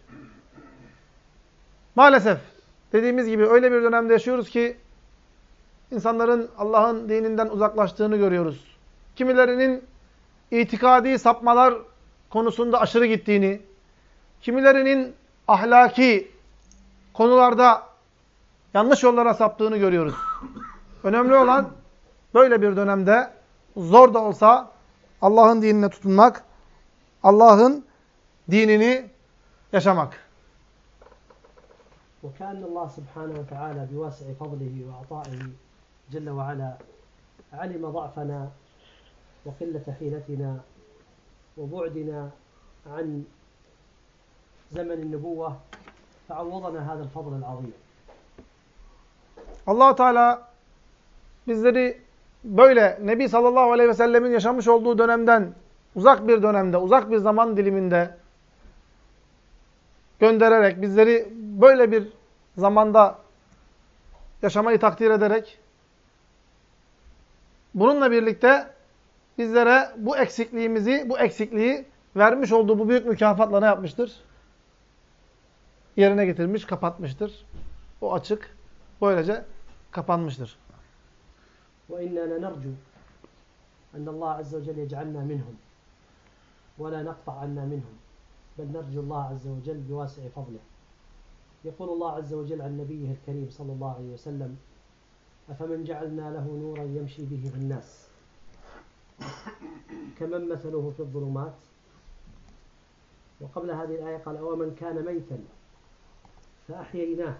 Maalesef dediğimiz gibi öyle bir dönemde yaşıyoruz ki insanların Allah'ın dininden uzaklaştığını görüyoruz. Kimilerinin itikadi sapmalar konusunda aşırı gittiğini, kimilerinin ahlaki konularda yanlış yollara saptığını görüyoruz. Önemli olan böyle bir dönemde zor da olsa Allah'ın dinine tutunmak, Allah'ın dinini yaşamak. وكأن الله سبحانه وتعالى بواسع فضله وعطائه جل وعلا علم ضعفنا وقلة حيلتنا وبعدنا عن زمن النبوة فعوضنا هذا الفضل العظيم allah Teala bizleri böyle Nebi sallallahu aleyhi ve sellemin yaşamış olduğu dönemden uzak bir dönemde, uzak bir zaman diliminde göndererek, bizleri böyle bir zamanda yaşamayı takdir ederek bununla birlikte bizlere bu eksikliğimizi, bu eksikliği vermiş olduğu bu büyük mükafatla ne yapmıştır? Yerine getirmiş, kapatmıştır. O açık böylece kapanmıştır. وإنا لنرجو أن الله عز وجل يجعلنا منهم ولا نقطع عنا منهم بل نرجو الله عز وجل بواسع فضله يقول الله عز وجل عن نبيه الكريم صلى الله عليه وسلم أفمن جعلنا له نورا يمشي به في الناس؟ كمن مثله في الظلمات؟ وقبل هذه الآية قال أومن كان ميتا فأحييناه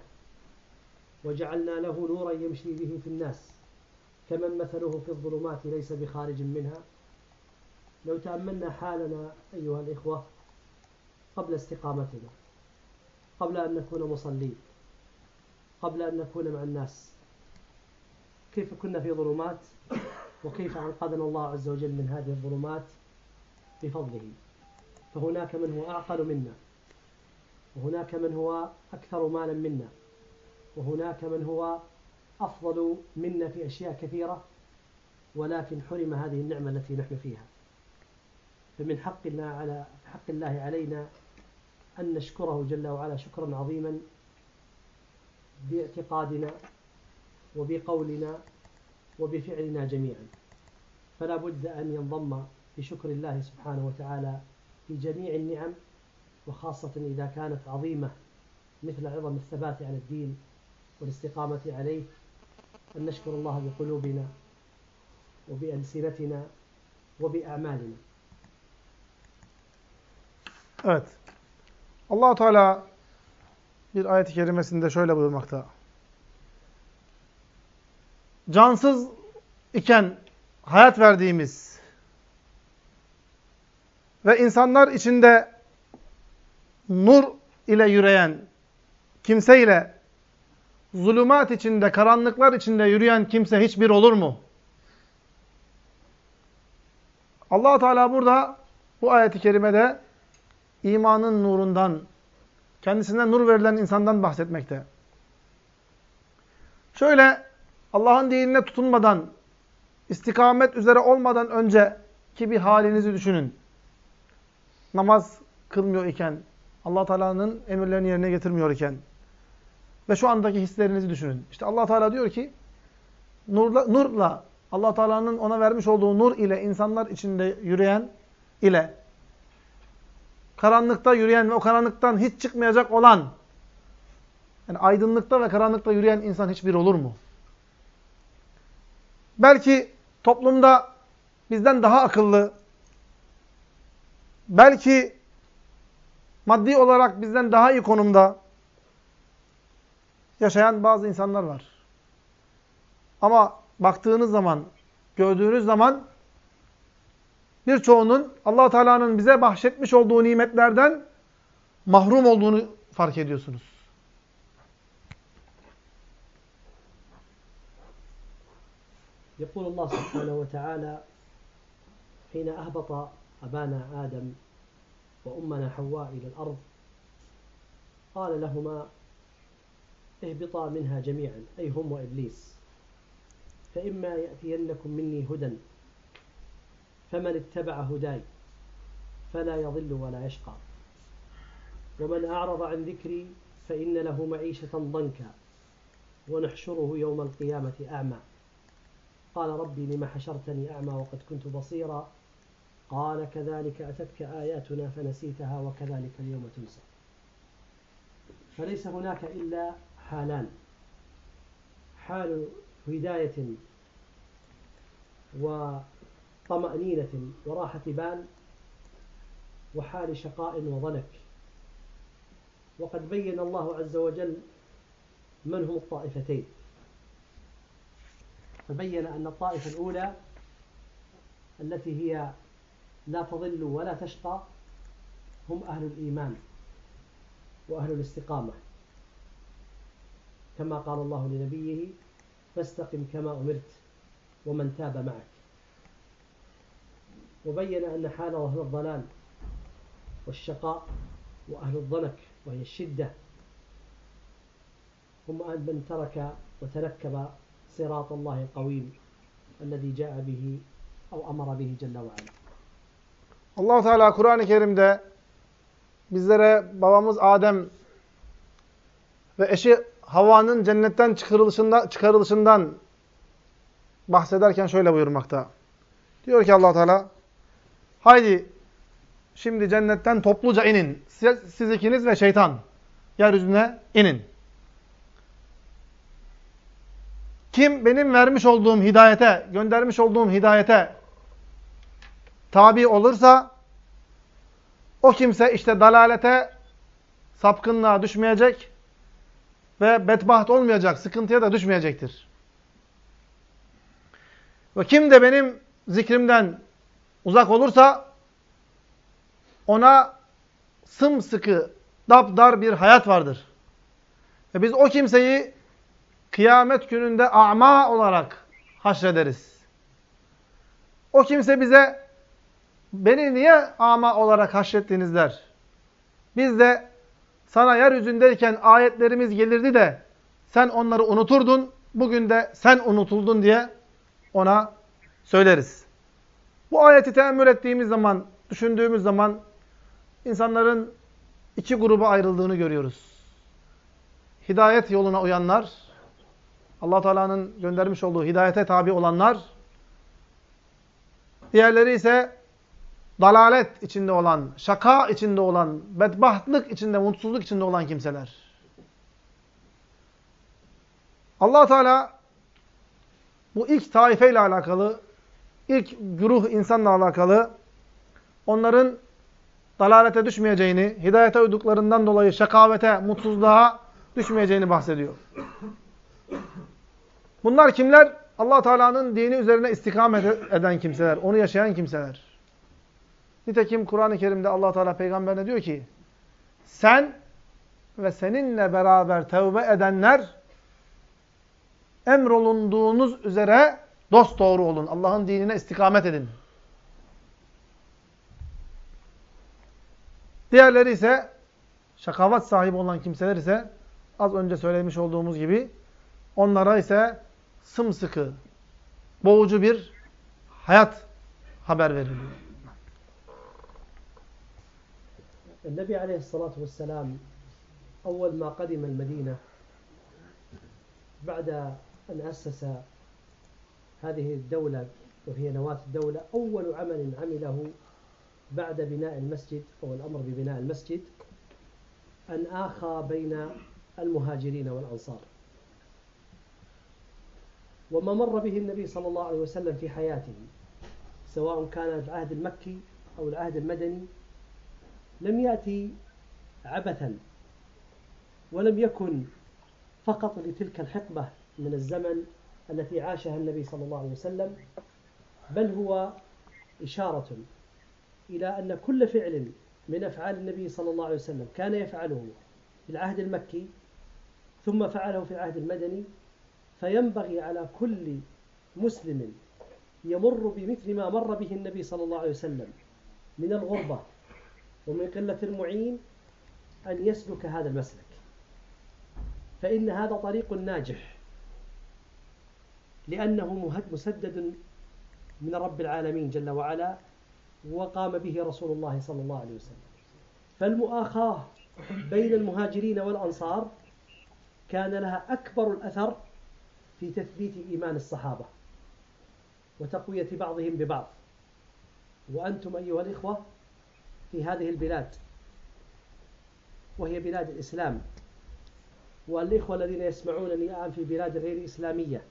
وجعلنا له نورا يمشي به في الناس. كمن مثله في الظلمات ليس بخارج منها؟ لو تأملنا حالنا أيها الإخوة قبل استقامتنا قبل أن نكون مصلين قبل أن نكون مع الناس كيف كنا في ظلمات وكيف أنقذنا الله عز وجل من هذه الظلمات؟ بفضله. فهناك من هو أعقل منا وهناك من هو أكثر مالا منا وهناك من هو أفضل منا في أشياء كثيرة ولكن حرم هذه النعمة التي نحن فيها. فمن حق الله على حق الله علينا أن نشكره جل وعلا شكرا عظيما باعتقادنا وبقولنا وبفعلنا جميعا فلا بد أن ينضم بشكر الله سبحانه وتعالى في جميع النعم وخاصة إذا كانت عظيمة مثل عظم الثبات على الدين والاستقامة عليه أن نشكر الله بقلوبنا وبألسنتنا وبأعمالنا Evet. allah Teala bir ayet-i kerimesinde şöyle buyurmakta. Cansız iken hayat verdiğimiz ve insanlar içinde nur ile yürüyen kimseyle zulümat içinde, karanlıklar içinde yürüyen kimse hiçbir olur mu? allah Teala burada bu ayet-i kerimede imanın nurundan, kendisine nur verilen insandan bahsetmekte. Şöyle Allah'ın dinine tutunmadan, istikamet üzere olmadan önceki bir halinizi düşünün. Namaz kılmıyor iken, allah Teala'nın emirlerini yerine getirmiyor iken ve şu andaki hislerinizi düşünün. İşte allah Teala diyor ki, nurla, nurla allah Teala'nın ona vermiş olduğu nur ile insanlar içinde yürüyen ile karanlıkta yürüyen ve o karanlıktan hiç çıkmayacak olan, yani aydınlıkta ve karanlıkta yürüyen insan hiçbir olur mu? Belki toplumda bizden daha akıllı, belki maddi olarak bizden daha iyi konumda yaşayan bazı insanlar var. Ama baktığınız zaman, gördüğünüz zaman birçoğunun allah Teala'nın bize bahşetmiş olduğu nimetlerden mahrum olduğunu fark ediyorsunuz. يقول الله سبحانه وتعالى حين أهبط أبانا آدم وأمنا حواء إلى الأرض قال لهما اهبطا منها جميعا أي هم وإبليس. فإما يأتينكم مني هدى فمن اتبع هداي فلا يضل ولا يشقى. ومن أعرض عن ذكري فإن له معيشة ضنكا ونحشره يوم القيامة أعمى. قال ربي لم حشرتني أعمى وقد كنت بصيرا؟ قال كذلك أتتك آياتنا فنسيتها وكذلك اليوم تنسى. فليس هناك إلا حالان. حال هداية وطمأنينة وراحة بال وحال شقاء وضنك. وقد بين الله عز وجل من هم الطائفتين. فبين أن الطائفة الأولى التي هي لا تضل ولا تشقى هم أهل الإيمان وأهل الاستقامة. كما قال الله لنبيه فاستقم كما أمرت ومن تاب معك. وبين أن حال أهل الضلال والشقاء وأهل الضنك وهي الشدة هم من ترك وتنكب صراط الله القويم الذي جاء به أو أمر به جل وعلا allah Teala Kur'an-ı Kerim'de bizlere babamız Adem ve eşi Havva'nın cennetten çıkarılışında, çıkarılışından bahsederken şöyle buyurmakta. Diyor ki allah Teala, haydi şimdi cennetten topluca inin. Siz, siz ikiniz ve şeytan yeryüzüne inin. Kim benim vermiş olduğum hidayete, göndermiş olduğum hidayete tabi olursa o kimse işte dalalete, sapkınlığa düşmeyecek ve bedbaht olmayacak, sıkıntıya da düşmeyecektir. Ve kim de benim zikrimden uzak olursa ona sımsıkı, dapdar bir hayat vardır. Ve biz o kimseyi kıyamet gününde ama olarak haşrederiz. O kimse bize beni niye ama olarak haşrettiniz der. Biz de sana yeryüzündeyken ayetlerimiz gelirdi de sen onları unuturdun. Bugün de sen unutuldun diye ona söyleriz. Bu ayeti teemmül ettiğimiz zaman, düşündüğümüz zaman insanların iki gruba ayrıldığını görüyoruz. Hidayet yoluna uyanlar, allah Teala'nın göndermiş olduğu hidayete tabi olanlar, diğerleri ise dalalet içinde olan, şaka içinde olan, bedbahtlık içinde, mutsuzluk içinde olan kimseler. allah Teala bu ilk taifeyle alakalı, ilk güruh insanla alakalı onların dalalete düşmeyeceğini, hidayete uyduklarından dolayı şakavete, mutsuzluğa düşmeyeceğini bahsediyor. Bunlar kimler? allah Teala'nın dini üzerine istikamet eden kimseler, onu yaşayan kimseler. Nitekim Kur'an-ı Kerim'de allah Teala peygamberine diyor ki, sen ve seninle beraber tevbe edenler emrolunduğunuz üzere dost doğru olun. Allah'ın dinine istikamet edin. Diğerleri ise şakavat sahibi olan kimseler ise az önce söylemiş olduğumuz gibi onlara ise sımsıkı, boğucu bir hayat haber veriliyor. النبي عليه الصلاة والسلام أول ما قدم المدينة بعد أن أسس هذه الدولة وهي نواة الدولة أول عمل عمله بعد بناء المسجد أو الأمر ببناء المسجد أن آخى بين المهاجرين والأنصار وما مر به النبي صلى الله عليه وسلم في حياته سواء كان العهد المكي أو العهد المدني لم يأتي عبثا ولم يكن فقط لتلك الحقبة من الزمن التي عاشها النبي صلى الله عليه وسلم بل هو إشارة إلى أن كل فعل من أفعال النبي صلى الله عليه وسلم كان يفعله في العهد المكي ثم فعله في العهد المدني فينبغي على كل مسلم يمر بمثل ما مر به النبي صلى الله عليه وسلم من الغربة ومن قلة المعين أن يسلك هذا المسلك. فإن هذا طريق ناجح لأنه مسدد من رب العالمين جل وعلا وقام به رسول الله صلى الله عليه وسلم. فالمؤاخاة بين المهاجرين والأنصار كان لها أكبر الأثر في تثبيت إيمان الصحابة وتقوية بعضهم ببعض. وأنتم أيها الإخوة في هذه البلاد وهي بلاد الإسلام والإخوة الذين يسمعونني الآن في بلاد غير إسلامية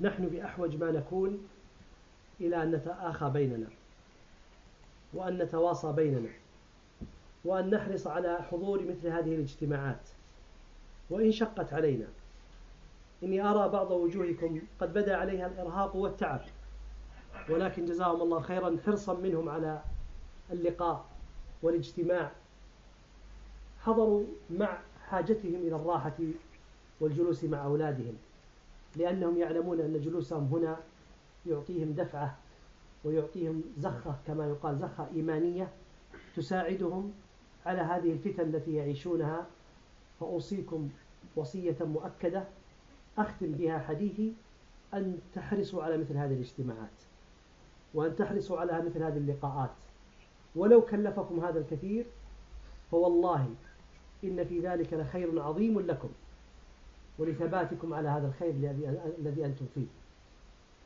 نحن بأحوج ما نكون إلى أن نتآخى بيننا وأن نتواصى بيننا وأن نحرص على حضور مثل هذه الاجتماعات وإن شقت علينا. إني أرى بعض وجوهكم قد بدا عليها الإرهاق والتعب. ولكن جزاهم الله خيرا حرصا منهم على اللقاء والاجتماع. حضروا مع حاجتهم إلى الراحة والجلوس مع أولادهم لأنهم يعلمون أن جلوسهم هنا يعطيهم دفعة ويعطيهم زخة كما يقال زخة إيمانية تساعدهم على هذه الفتن التي يعيشونها. فأوصيكم وصية مؤكدة أختم بها حديثي أن تحرصوا على مثل هذه الاجتماعات وأن تحرصوا على مثل هذه اللقاءات. ولو كلفكم هذا الكثير فوالله إن في ذلك لخير عظيم لكم ولثباتكم على هذا الخير الذي أنتم فيه.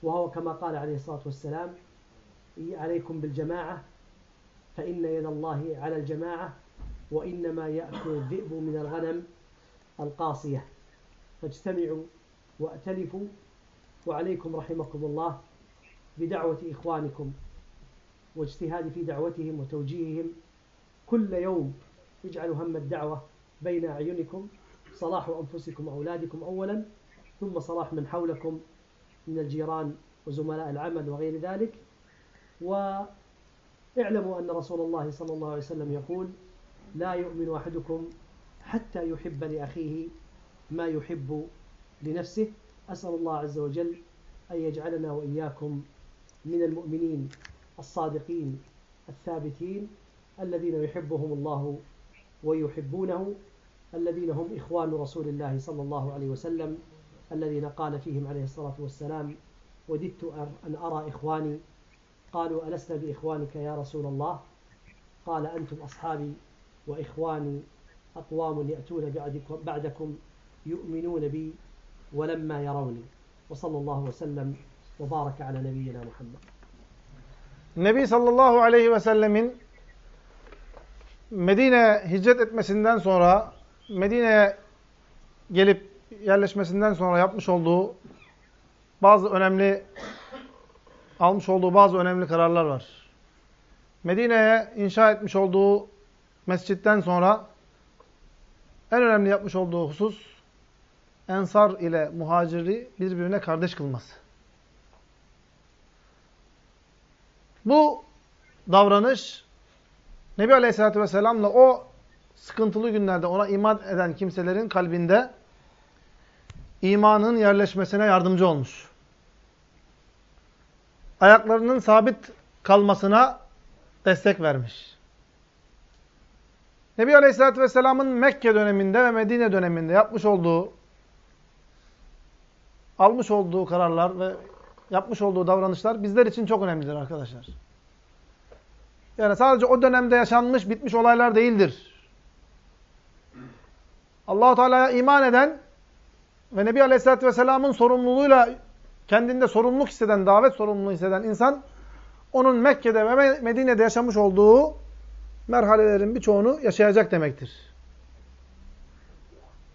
وهو كما قال عليه الصلاة والسلام عليكم بالجماعة فإن يد الله على الجماعة وإنما يأكل الذئب من الغنم القاصية. فاجتمعوا وأتلفوا وعليكم رحمكم الله بدعوة إخوانكم واجتهاد في دعوتهم وتوجيههم. كل يوم اجعلوا هم الدعوة بين أعينكم صلاح أنفسكم وأولادكم أولا ثم صلاح من حولكم من الجيران وزملاء العمل وغير ذلك. واعلموا أن رسول الله صلى الله عليه وسلم يقول لا يؤمن أحدكم حتى يحب لأخيه ما يحب لنفسه أسأل الله عز وجل أن يجعلنا وإياكم من المؤمنين الصادقين الثابتين الذين يحبهم الله ويحبونه الذين هم إخوان رسول الله صلى الله عليه وسلم الذين قال فيهم عليه الصلاة والسلام وددت أن أرى إخواني. قالوا ألسنا بإخوانك يا رسول الله؟ قال أنتم أصحابي وإخواني أقوام يأتون بعدكم يؤمنون بي ولما يروني وصلى الله وسلم وبارك على نبينا محمد Nebi sallallahu aleyhi ve sellemin Medine hicret etmesinden sonra Medine'ye gelip yerleşmesinden sonra yapmış olduğu bazı önemli almış olduğu bazı önemli kararlar var. Medine'ye inşa etmiş olduğu mescitten sonra en önemli yapmış olduğu husus Ensar ile muhaciri birbirine kardeş kılması. Bu davranış Nebi Aleyhisselatü Vesselam'la o sıkıntılı günlerde ona iman eden kimselerin kalbinde imanın yerleşmesine yardımcı olmuş. Ayaklarının sabit kalmasına destek vermiş. Nebi Aleyhisselatü Vesselam'ın Mekke döneminde ve Medine döneminde yapmış olduğu, almış olduğu kararlar ve yapmış olduğu davranışlar bizler için çok önemlidir arkadaşlar. Yani sadece o dönemde yaşanmış, bitmiş olaylar değildir. Allahu Teala'ya iman eden ve Nebi Aleyhisselatü Vesselam'ın sorumluluğuyla kendinde sorumluluk hisseden, davet sorumluluğu hisseden insan onun Mekke'de ve Medine'de yaşamış olduğu merhalelerin birçoğunu yaşayacak demektir.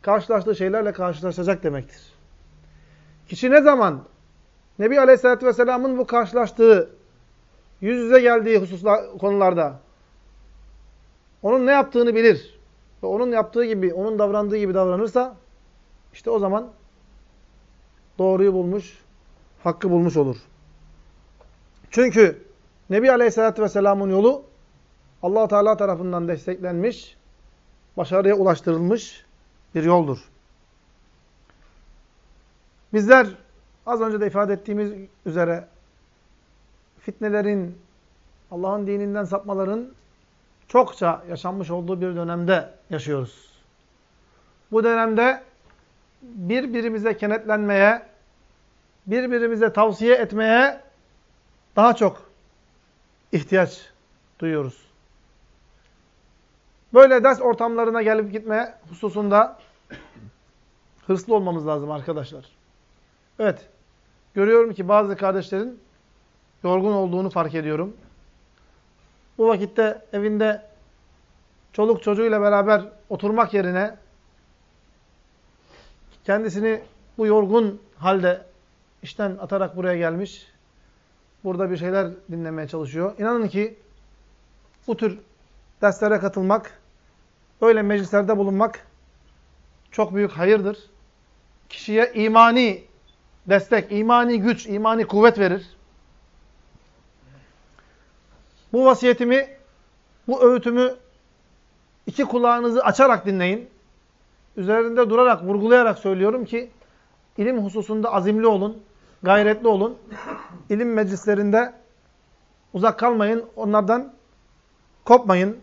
Karşılaştığı şeylerle karşılaşacak demektir. Kişi ne zaman Nebi Aleyhisselatü Vesselam'ın bu karşılaştığı, yüz yüze geldiği hususlar, konularda onun ne yaptığını bilir ve onun yaptığı gibi, onun davrandığı gibi davranırsa işte o zaman doğruyu bulmuş, hakkı bulmuş olur. Çünkü Nebi Aleyhisselatü Vesselam'ın yolu allah Teala tarafından desteklenmiş, başarıya ulaştırılmış bir yoldur. Bizler az önce de ifade ettiğimiz üzere fitnelerin, Allah'ın dininden sapmaların çokça yaşanmış olduğu bir dönemde yaşıyoruz. Bu dönemde birbirimize kenetlenmeye, birbirimize tavsiye etmeye daha çok ihtiyaç duyuyoruz. Böyle ders ortamlarına gelip gitme hususunda hırslı olmamız lazım arkadaşlar. Evet, görüyorum ki bazı kardeşlerin yorgun olduğunu fark ediyorum. Bu vakitte evinde çoluk çocuğuyla beraber oturmak yerine kendisini bu yorgun halde işten atarak buraya gelmiş. Burada bir şeyler dinlemeye çalışıyor. İnanın ki bu tür derslere katılmak, öyle meclislerde bulunmak çok büyük hayırdır. Kişiye imani destek, imani güç, imani kuvvet verir. Bu vasiyetimi, bu öğütümü iki kulağınızı açarak dinleyin. Üzerinde durarak, vurgulayarak söylüyorum ki ilim hususunda azimli olun, gayretli olun. İlim meclislerinde uzak kalmayın, onlardan kopmayın.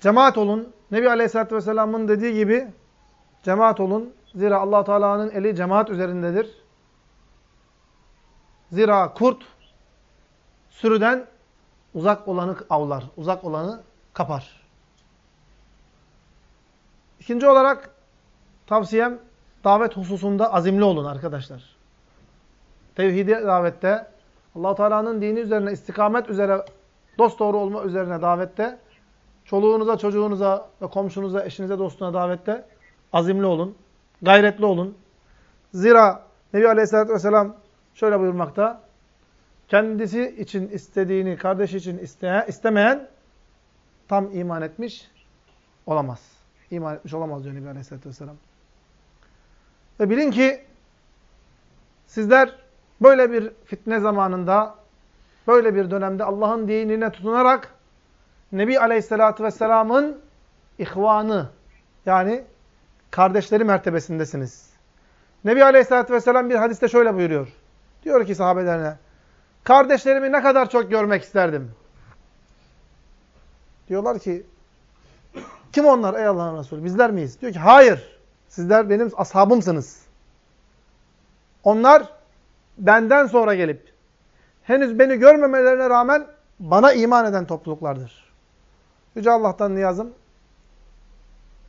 Cemaat olun. Nebi Aleyhisselatü Vesselam'ın dediği gibi cemaat olun. Zira allah Teala'nın eli cemaat üzerindedir. Zira kurt sürüden uzak olanı avlar, uzak olanı kapar. İkinci olarak tavsiyem davet hususunda azimli olun arkadaşlar. Tevhidi davette, allah Teala'nın dini üzerine, istikamet üzere, dost doğru olma üzerine davette, çoluğunuza, çocuğunuza ve komşunuza, eşinize, dostuna davette azimli olun, gayretli olun. Zira Nebi Aleyhisselatü Vesselam şöyle buyurmakta, kendisi için istediğini kardeşi için isteyen, istemeyen tam iman etmiş olamaz. İman etmiş olamaz diyor Nebi Aleyhisselatü Vesselam. Ve bilin ki sizler böyle bir fitne zamanında, böyle bir dönemde Allah'ın dinine tutunarak Nebi Aleyhisselatü Vesselam'ın ihvanı yani kardeşleri mertebesindesiniz. Nebi Aleyhisselatü Vesselam bir hadiste şöyle buyuruyor. Diyor ki sahabelerine, kardeşlerimi ne kadar çok görmek isterdim. Diyorlar ki, kim onlar ey Allah'ın Resulü? Bizler miyiz? Diyor ki, hayır. Sizler benim ashabımsınız. Onlar benden sonra gelip, henüz beni görmemelerine rağmen bana iman eden topluluklardır. Yüce Allah'tan niyazım,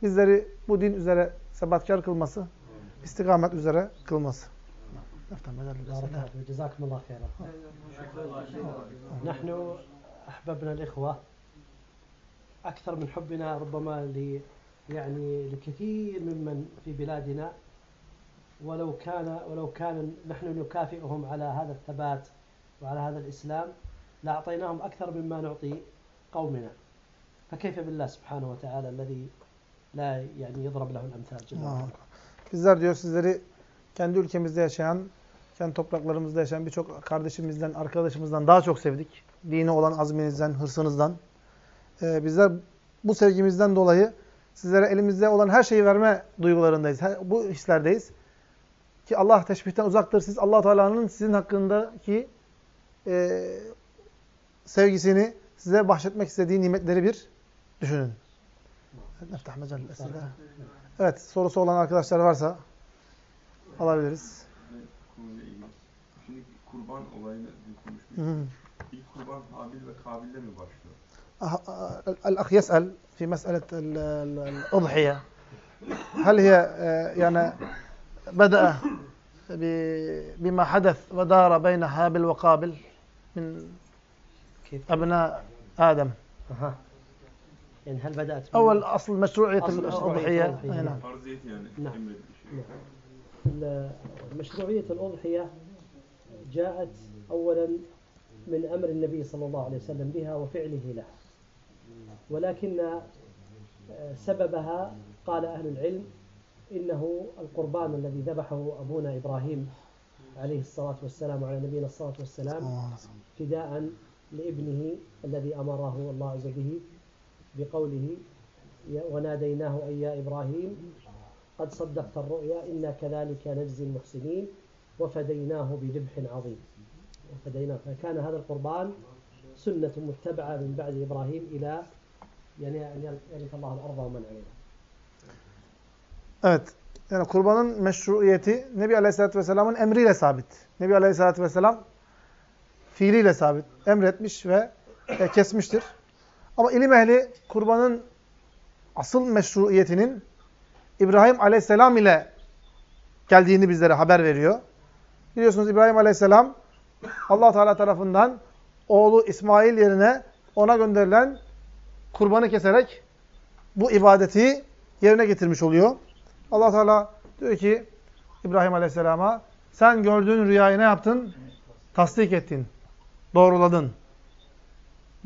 bizleri bu din üzere sebatkar kılması, istikamet üzere kılması. جزاكم الله خيرا نحن أحببنا الإخوة أكثر من حبنا ربما ل يعني لكثير ممن في بلادنا ولو كان ولو كان نحن نكافئهم على هذا الثبات وعلى هذا الإسلام لأعطيناهم أكثر مما نعطي قومنا فكيف بالله سبحانه وتعالى الذي la yani yadrib lehu'l emsal. Bizler diyor sizleri kendi ülkemizde yaşayan, kendi topraklarımızda yaşayan birçok kardeşimizden, arkadaşımızdan daha çok sevdik. Dine olan azminizden, hırsınızdan. Ee, bizler bu sevgimizden dolayı sizlere elimizde olan her şeyi verme duygularındayız. Bu hislerdeyiz. Ki Allah teşbihten uzaktır. Siz allah Teala'nın sizin hakkındaki e, sevgisini, size bahşetmek istediği nimetleri bir düşünün. Neftah mecal esile. Evet, sorusu olan arkadaşlar varsa alabiliriz. Şimdi kurban olayını konuşmuştuk. İlk kurban Habil ve Kabil'le mi başlıyor? أه- أه- الأخ يسأل في مسألة الأضحية هل هي آه، يعني بدأ ب- بما حدث ودار بين هابل وقابل من كيف أبناء آدم أها يعني هل بدأت من- أول أصل مشروعية الأضحية. أي نعم. Farziyet yani نعم. ال- مشروعية الأضحية جاءت أولا من أمر النبي صلى الله عليه وسلم بها وفعله لها ولكن آه، سببها قال أهل العلم إنه القربان الذي ذبحه أبونا إبراهيم عليه الصلاة والسلام وعلى نبينا الصلاة والسلام فداء لابنه الذي أمره الله عز به بقوله وناديناه أي يا إبراهيم قد صدقت الرؤيا إنا كذلك نجزي المحسنين وفديناه بذبح عظيم وفديناه فكان هذا القربان سنة متبعة من بعد إبراهيم إلى يعني أن يرث الله الأرض ومن عليها Evet. Yani kurbanın meşruiyeti Nebi Aleyhisselatü Vesselam'ın emriyle sabit. Nebi Aleyhisselatü Vesselam fiiliyle sabit. Emretmiş ve e, kesmiştir. Ama ilim ehli kurbanın asıl meşruiyetinin İbrahim Aleyhisselam ile geldiğini bizlere haber veriyor. Biliyorsunuz İbrahim Aleyhisselam Allah Teala tarafından oğlu İsmail yerine ona gönderilen kurbanı keserek bu ibadeti yerine getirmiş oluyor. Allah Teala diyor ki İbrahim Aleyhisselam'a sen gördüğün rüyayı ne yaptın? Tasdik ettin. Doğruladın.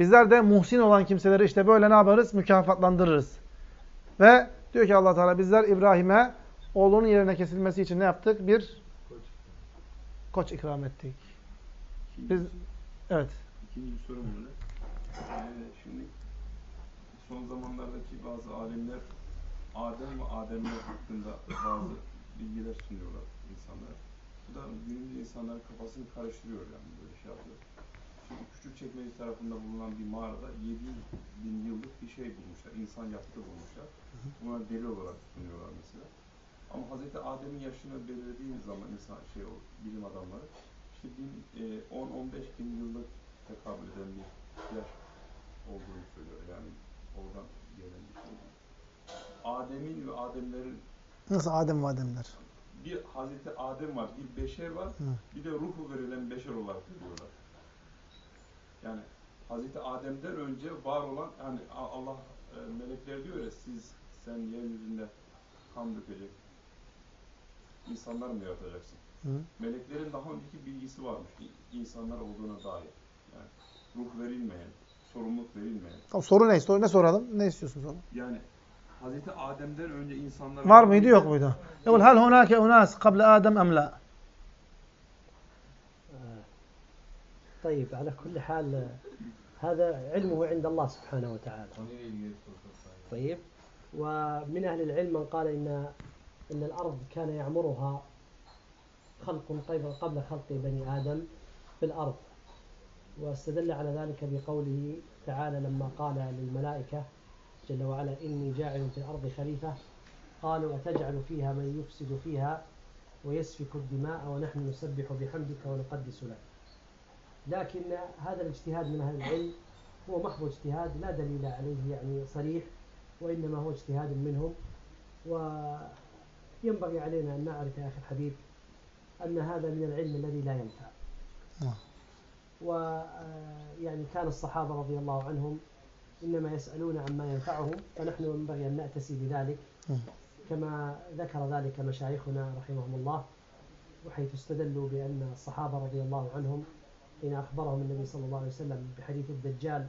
Bizler de muhsin olan kimseleri işte böyle ne yaparız? Mükafatlandırırız. Ve diyor ki Allah Teala bizler İbrahim'e oğlunun yerine kesilmesi için ne yaptık? Bir koç ikram ettik. Biz evet. ikinci sorum öyle. Ee, şimdi son zamanlardaki bazı alimler Adem ve Ademler hakkında bazı bilgiler sunuyorlar insanlara. Bu da günümüz insanların kafasını karıştırıyor yani böyle şey yapıyor. Küçükçekmece tarafında bulunan bir mağarada 700 bin yıllık bir şey bulmuşlar. İnsan yaptığı bulmuşlar. Buna delil olarak sunuyorlar mesela. Ama Hazreti Adem'in yaşını belirlediğimiz zaman insan şey o bilim adamları işte bin, e, 10-15 bin yıllık tekabül eden bir yaş olduğunu söylüyor. Yani oradan gelen bir şey. Adem'in ve Ademlerin Nasıl Adem ve Ademler? bir Hazreti Adem var, bir beşer var, Hı. bir de ruhu verilen beşer olarak görüyorlar. Yani Hazreti Adem'den önce var olan yani Allah e, melekler diyor ya siz sen yeryüzünde kan dökecek insanlar mı yaratacaksın? Hı. Meleklerin daha önceki bilgisi varmış insanlar olduğuna dair. Yani ruh verilmeyen, sorumluluk verilmeyen. O soru ne? Soru ne soralım? Ne istiyorsun soralım? Yani Hazreti Adem'den önce insanlar var mıydı yok muydu? Yol hal hunake unas qabla Adem em? طيب على كل حال هذا علمه عند الله سبحانه وتعالى. طيب ومن أهل العلم من قال إن إن الأرض كان يعمرها خلق قبل قبل خلق بني آدم في الأرض. واستدل على ذلك بقوله تعالى لما قال للملائكة جل وعلا إني جاعل في الأرض خليفة. قالوا أتجعل فيها من يفسد فيها ويسفك الدماء ونحن نسبح بحمدك ونقدس لك. لكن هذا الاجتهاد من أهل العلم هو محض اجتهاد لا دليل عليه يعني صريح وإنما هو اجتهاد منهم وينبغي علينا أن نعرف يا أخي الحبيب أن هذا من العلم الذي لا ينفع نعم. ويعني كان الصحابة رضي الله عنهم إنما يسألون عما ينفعهم فنحن ينبغي أن نأتسي بذلك نعم. كما ذكر ذلك مشايخنا رحمهم الله وحيث استدلوا بأن الصحابة رضي الله عنهم حين أخبرهم النبي صلى الله عليه وسلم بحديث الدجال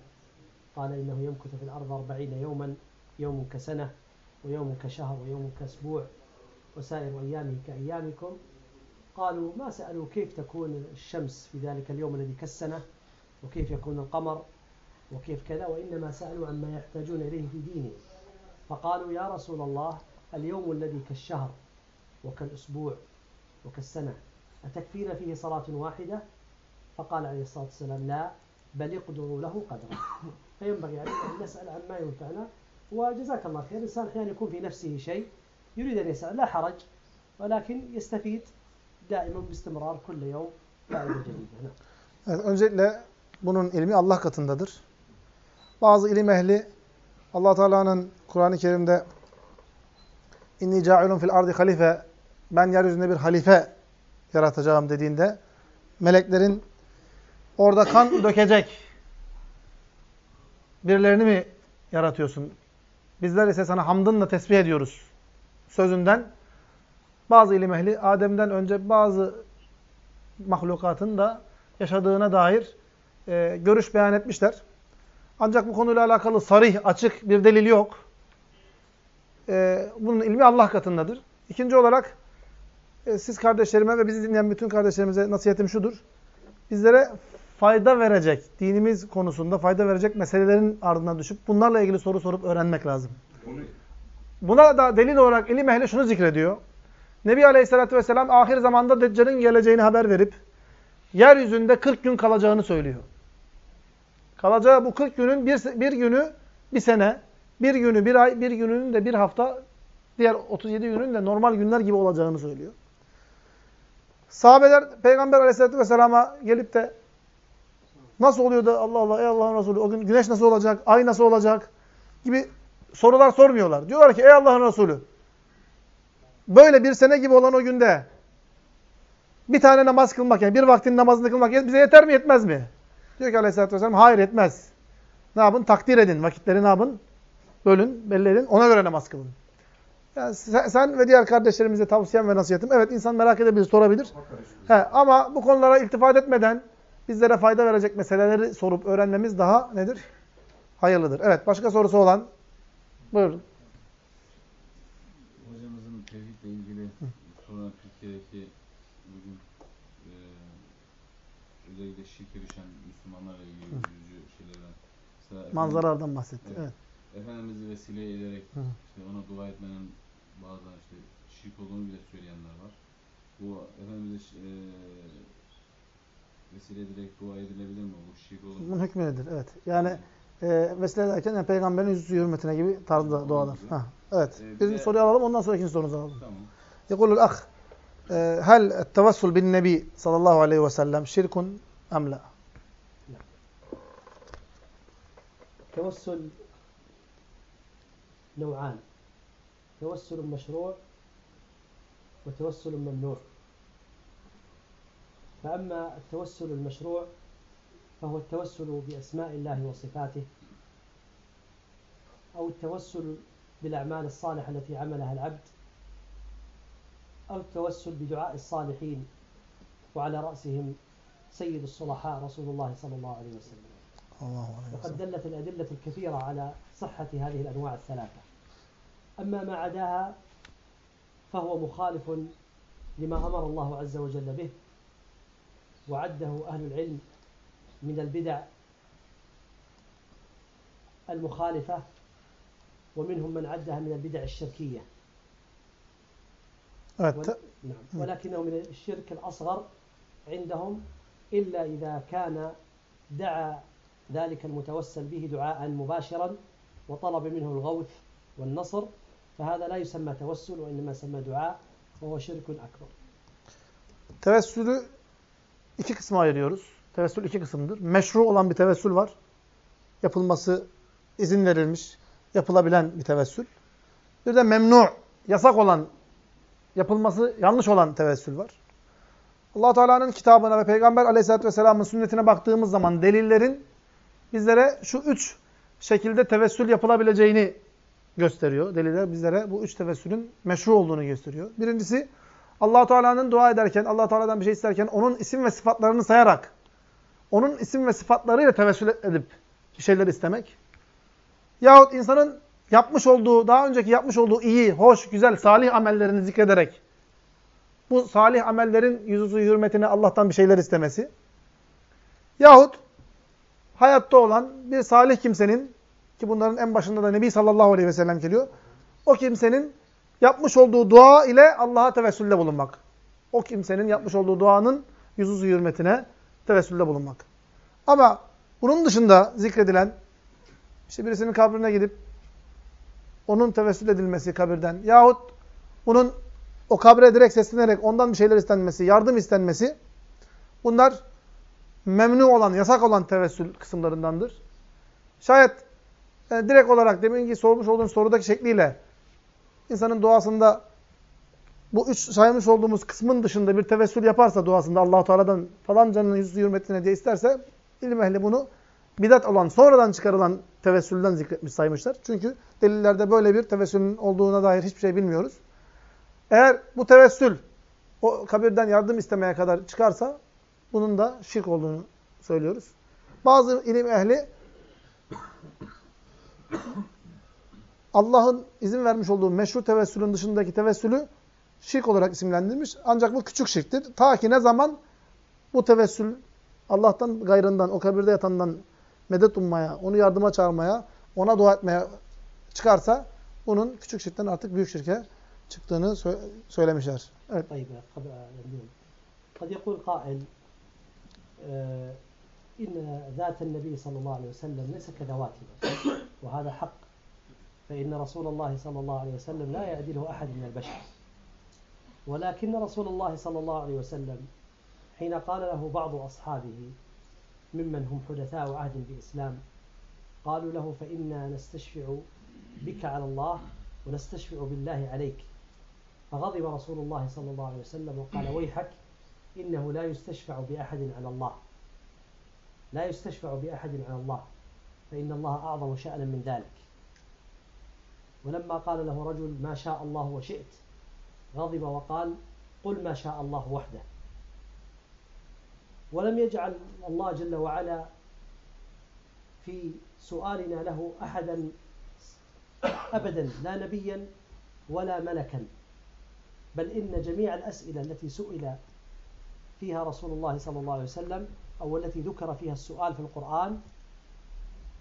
قال إنه يمكث في الأرض أربعين يوما يوم كسنة ويوم كشهر ويوم كأسبوع وسائر أيامه كأيامكم. قالوا ما سألوا كيف تكون الشمس في ذلك اليوم الذي كالسنة وكيف يكون القمر وكيف كذا وإنما سألوا عما يحتاجون إليه في دينهم فقالوا يا رسول الله اليوم الذي كالشهر وكالأسبوع وكالسنة أتكفينا فيه صلاة واحدة؟ فقال عليه الصلاة والسلام لا بل اقدروا له قدره فينبغي علينا أن نسأل عما ينفعنا وجزاك الله خير الإنسان أحيانا يكون في نفسه شيء يريد أن يسأل لا حرج ولكن يستفيد دائما باستمرار كل يوم فائدة جديدة نعم. Evet, öncelikle bunun ilmi Allah katındadır. Bazı ilim ehli Allah Teala'nın Kur'an-ı Kerim'de inni ca'ilun fil ardi halife ben yeryüzünde bir halife yaratacağım dediğinde meleklerin orada kan dökecek birilerini mi yaratıyorsun? Bizler ise sana hamdınla tesbih ediyoruz sözünden bazı ilim ehli Adem'den önce bazı mahlukatın da yaşadığına dair e, görüş beyan etmişler. Ancak bu konuyla alakalı sarih, açık bir delil yok. E, bunun ilmi Allah katındadır. İkinci olarak e, siz kardeşlerime ve bizi dinleyen bütün kardeşlerimize nasihatim şudur. Bizlere fayda verecek, dinimiz konusunda fayda verecek meselelerin ardına düşüp bunlarla ilgili soru sorup öğrenmek lazım. Buna da delil olarak ilim ehli şunu zikrediyor. Nebi Aleyhisselatü Vesselam ahir zamanda Deccal'in geleceğini haber verip yeryüzünde 40 gün kalacağını söylüyor. Kalacağı bu 40 günün bir, bir günü bir sene, bir günü bir ay, bir gününün de bir hafta, diğer 37 günün de normal günler gibi olacağını söylüyor. Sahabeler Peygamber Aleyhisselatü Vesselam'a gelip de nasıl oluyor da Allah Allah ey Allah'ın Resulü o gün güneş nasıl olacak, ay nasıl olacak gibi sorular sormuyorlar. Diyorlar ki ey Allah'ın Resulü böyle bir sene gibi olan o günde bir tane namaz kılmak yani bir vaktin namazını kılmak bize yeter mi yetmez mi? Diyor ki aleyhissalatü vesselam hayır yetmez. Ne yapın? Takdir edin. Vakitleri ne yapın? Bölün, belli edin. Ona göre namaz kılın. Yani sen, sen ve diğer kardeşlerimize tavsiyem ve nasihatim. Evet insan merak edebilir, sorabilir. He, ama bu konulara iltifat etmeden bizlere fayda verecek meseleleri sorup öğrenmemiz daha nedir? Hayırlıdır. Evet başka sorusu olan buyurun. Hocamızın tevhidle ilgili sorulan Türkiye'deki bugün e, özellikle şirke düşen Müslümanlarla ilgili üzücü şeylerden. Mesela Manzaralardan bahsetti. Evet. Evet. Efendimiz'i vesile ederek Hı. işte ona dua etmenin bazen işte şirk olduğunu bile söyleyenler var. Bu Efendimiz'e e, vesile ederek dua edilebilir mi? Bu şirk olur mu? Bunun hükmü nedir? Evet. Yani e, vesile ederken yani peygamberin yüzü hürmetine gibi tarzda dualar. Ha, evet. Ee, bir Birinci de- soruyu alalım ondan sonra ikinci sorunuzu alalım. Tamam. يقول الأخ آه، هل التوسل بالنبي صلى الله عليه وسلم شرك أم لا؟ توسل نوعان توسل مشروع وتوسل ممنوع فأما التوسل المشروع فهو التوسل بأسماء الله وصفاته أو التوسل بالأعمال الصالحة التي عملها العبد أو التوسل بدعاء الصالحين وعلى رأسهم سيد الصلحاء رسول الله صلى الله عليه وسلم الله عليه وقد. دلت الأدلة الكثيرة على صحة هذه الأنواع الثلاثة أما ما عداها فهو مخالف لما أمر الله عز وجل به وعده أهل العلم من البدع المخالفة ومنهم من عدها من البدع الشركية. te- نعم. ولكنه من الشرك الأصغر عندهم إلا إذا كان دعا ذلك المتوسل به دعاء مباشرا وطلب منه الغوث والنصر فهذا لا يسمى توسل وإنما يسمى دعاء وهو شرك أكبر. Tevessülü iki kısma ayırıyoruz. Tevessül iki kısımdır. Meşru olan bir tevessül var. Yapılması izin verilmiş, yapılabilen bir tevessül. Bir de memnu, yasak olan, yapılması yanlış olan tevessül var. allah Teala'nın kitabına ve Peygamber aleyhissalatü vesselamın sünnetine baktığımız zaman delillerin bizlere şu üç şekilde tevessül yapılabileceğini gösteriyor. Deliller bizlere bu üç tevessülün meşru olduğunu gösteriyor. Birincisi allah Teala'nın dua ederken, allah Teala'dan bir şey isterken onun isim ve sıfatlarını sayarak, onun isim ve sıfatlarıyla tevessül edip bir şeyler istemek. Yahut insanın yapmış olduğu, daha önceki yapmış olduğu iyi, hoş, güzel, salih amellerini zikrederek bu salih amellerin yüzüsü hürmetine Allah'tan bir şeyler istemesi. Yahut hayatta olan bir salih kimsenin ki bunların en başında da Nebi sallallahu aleyhi ve sellem geliyor. O kimsenin yapmış olduğu dua ile Allah'a tevessülde bulunmak. O kimsenin yapmış olduğu duanın yüzüsü hürmetine tevessülde bulunmak. Ama bunun dışında zikredilen işte birisinin kabrine gidip onun tevessül edilmesi kabirden yahut bunun o kabre direkt seslenerek ondan bir şeyler istenmesi, yardım istenmesi bunlar memnu olan, yasak olan tevessül kısımlarındandır. Şayet yani direkt olarak demin ki sormuş olduğun sorudaki şekliyle insanın duasında bu üç saymış olduğumuz kısmın dışında bir tevessül yaparsa duasında allah Teala'dan falan canının yüzü hürmetine diye isterse ilim ehli bunu bidat olan, sonradan çıkarılan tevessülden zikretmiş saymışlar. Çünkü delillerde böyle bir tevessülün olduğuna dair hiçbir şey bilmiyoruz. Eğer bu tevessül o kabirden yardım istemeye kadar çıkarsa bunun da şirk olduğunu söylüyoruz. Bazı ilim ehli Allah'ın izin vermiş olduğu meşru tevessülün dışındaki tevessülü şirk olarak isimlendirmiş. Ancak bu küçük şirktir. Ta ki ne zaman bu tevessül Allah'tan gayrından, o kabirde yatandan medet ummaya, onu yardıma çağırmaya, ona dua etmeye çıkarsa bunun küçük şirkten artık büyük şirke çıktığını söylemişler. Evet. طيب قد يقول قائل إن ذات النبي صلى الله عليه وسلم ليس كذواتنا وهذا حق فإن رسول الله صلى الله عليه وسلم لا يعدله أحد من البشر. ولكن رسول الله صلى الله عليه وسلم حين قال له بعض أصحابه ممن هم حدثاء عهد بإسلام قالوا له فإنا نستشفع بك على الله ونستشفع بالله عليك. فغضب رسول الله صلى الله عليه وسلم وقال ويحك إنه لا يستشفع بأحد على الله. لا يستشفع بأحد على الله. فإن الله أعظم شأنا من ذلك. ولما قال له رجل ما شاء الله وشئت غضب وقال قل ما شاء الله وحده. ولم يجعل الله جل وعلا في سؤالنا له أحدا أبدا لا نبيا ولا ملكا. بل إن جميع الأسئلة التي سئل فيها رسول الله صلى الله عليه وسلم أو التي ذكر فيها السؤال في القرآن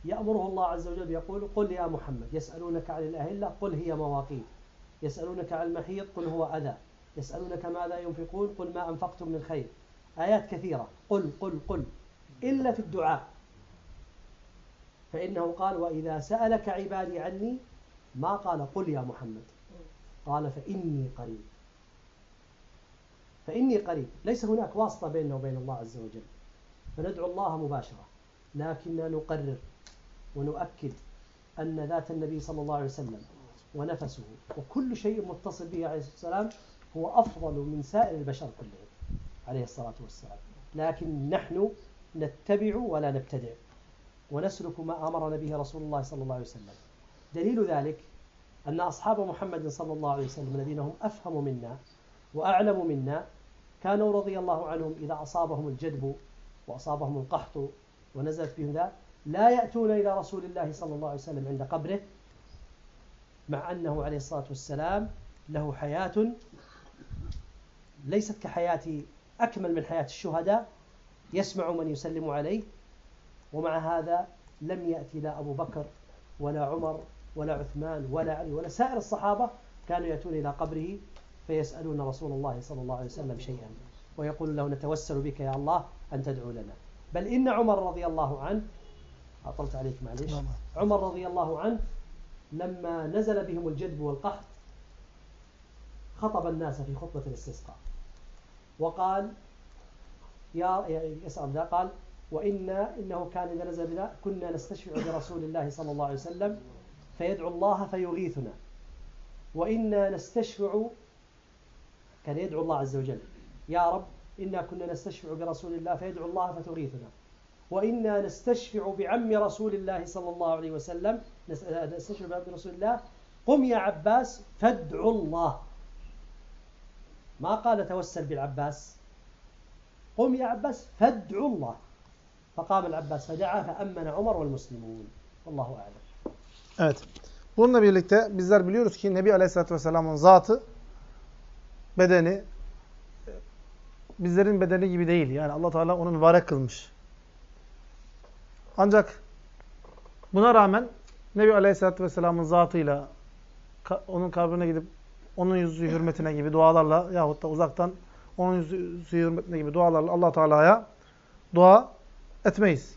يأمره الله عز وجل يقول قل يا محمد يسألونك عن الأهلة قل هي مواقيت يسألونك عن المحيط قل هو أذى يسألونك ماذا ينفقون قل ما أنفقتم من خير. آيات كثيرة قل قل قل إلا في الدعاء. فإنه قال وإذا سألك عبادي عني ما قال قل يا محمد. قال فإني قريب. فإني قريب. ليس هناك واسطة بيننا وبين الله عز وجل. فندعو الله مباشرة لكننا نقرر. ونؤكد أن ذات النبي صلى الله عليه وسلم ونفسه وكل شيء متصل به عليه الصلاة والسلام هو أفضل من سائر البشر كلهم عليه الصلاة والسلام. لكن نحن نتبع ولا نبتدع ونسلك ما أمرنا به رسول الله صلى الله عليه وسلم. دليل ذلك أن أصحاب محمد صلى الله عليه وسلم الذين هم أفهم منا وأعلم منا كانوا رضي الله عنهم إذا أصابهم الجدب وأصابهم القحط ونزلت بهم ذا لا يأتون إلى رسول الله صلى الله عليه وسلم عند قبره مع أنه عليه الصلاة والسلام له حياة ليست كحياة أكمل من حياة الشهداء يسمع من يسلم عليه ومع هذا لم يأتي لا أبو بكر ولا عمر ولا عثمان ولا علي ولا سائر الصحابة كانوا يأتون إلى قبره فيسألون رسول الله صلى الله عليه وسلم شيئا ويقول له نتوسل بك يا الله أن تدعو لنا. بل إن عمر رضي الله عنه أطلت عليك معليش. عمر رضي الله عنه لما نزل بهم الجدب والقحط خطب الناس في خطبة الاستسقاء. وقال يا يسأل ذا قال وإنا إنه كان إذا نزل بنا كنا نستشفع برسول الله صلى الله عليه وسلم فيدعو الله فيغيثنا. وإنا نستشفع كان يدعو الله عز وجل يا رب إنا كنا نستشفع برسول الله فيدعو الله فتغيثنا. وإنا نستشفع بعم رسول الله صلى الله عليه وسلم نس- نستشفع بعم رسول الله قم يا عباس فادعو الله ما قال توسل بالعباس قم يا عباس فادعو الله فقام العباس فدعا فأمن عمر والمسلمون والله أعلم Evet. Bununla birlikte bizler biliyoruz ki Nebi Aleyhisselatü Vesselam'ın zatı, bedeni, bizlerin bedeni gibi değil. Yani allah Teala onu mübarek kılmış. Ancak buna rağmen Nebi Aleyhisselatü Vesselam'ın zatıyla, onun kabrine gidip onun yüzü hürmetine gibi dualarla yahut da uzaktan onun yüzü hürmetine gibi dualarla allah Teala'ya dua etmeyiz.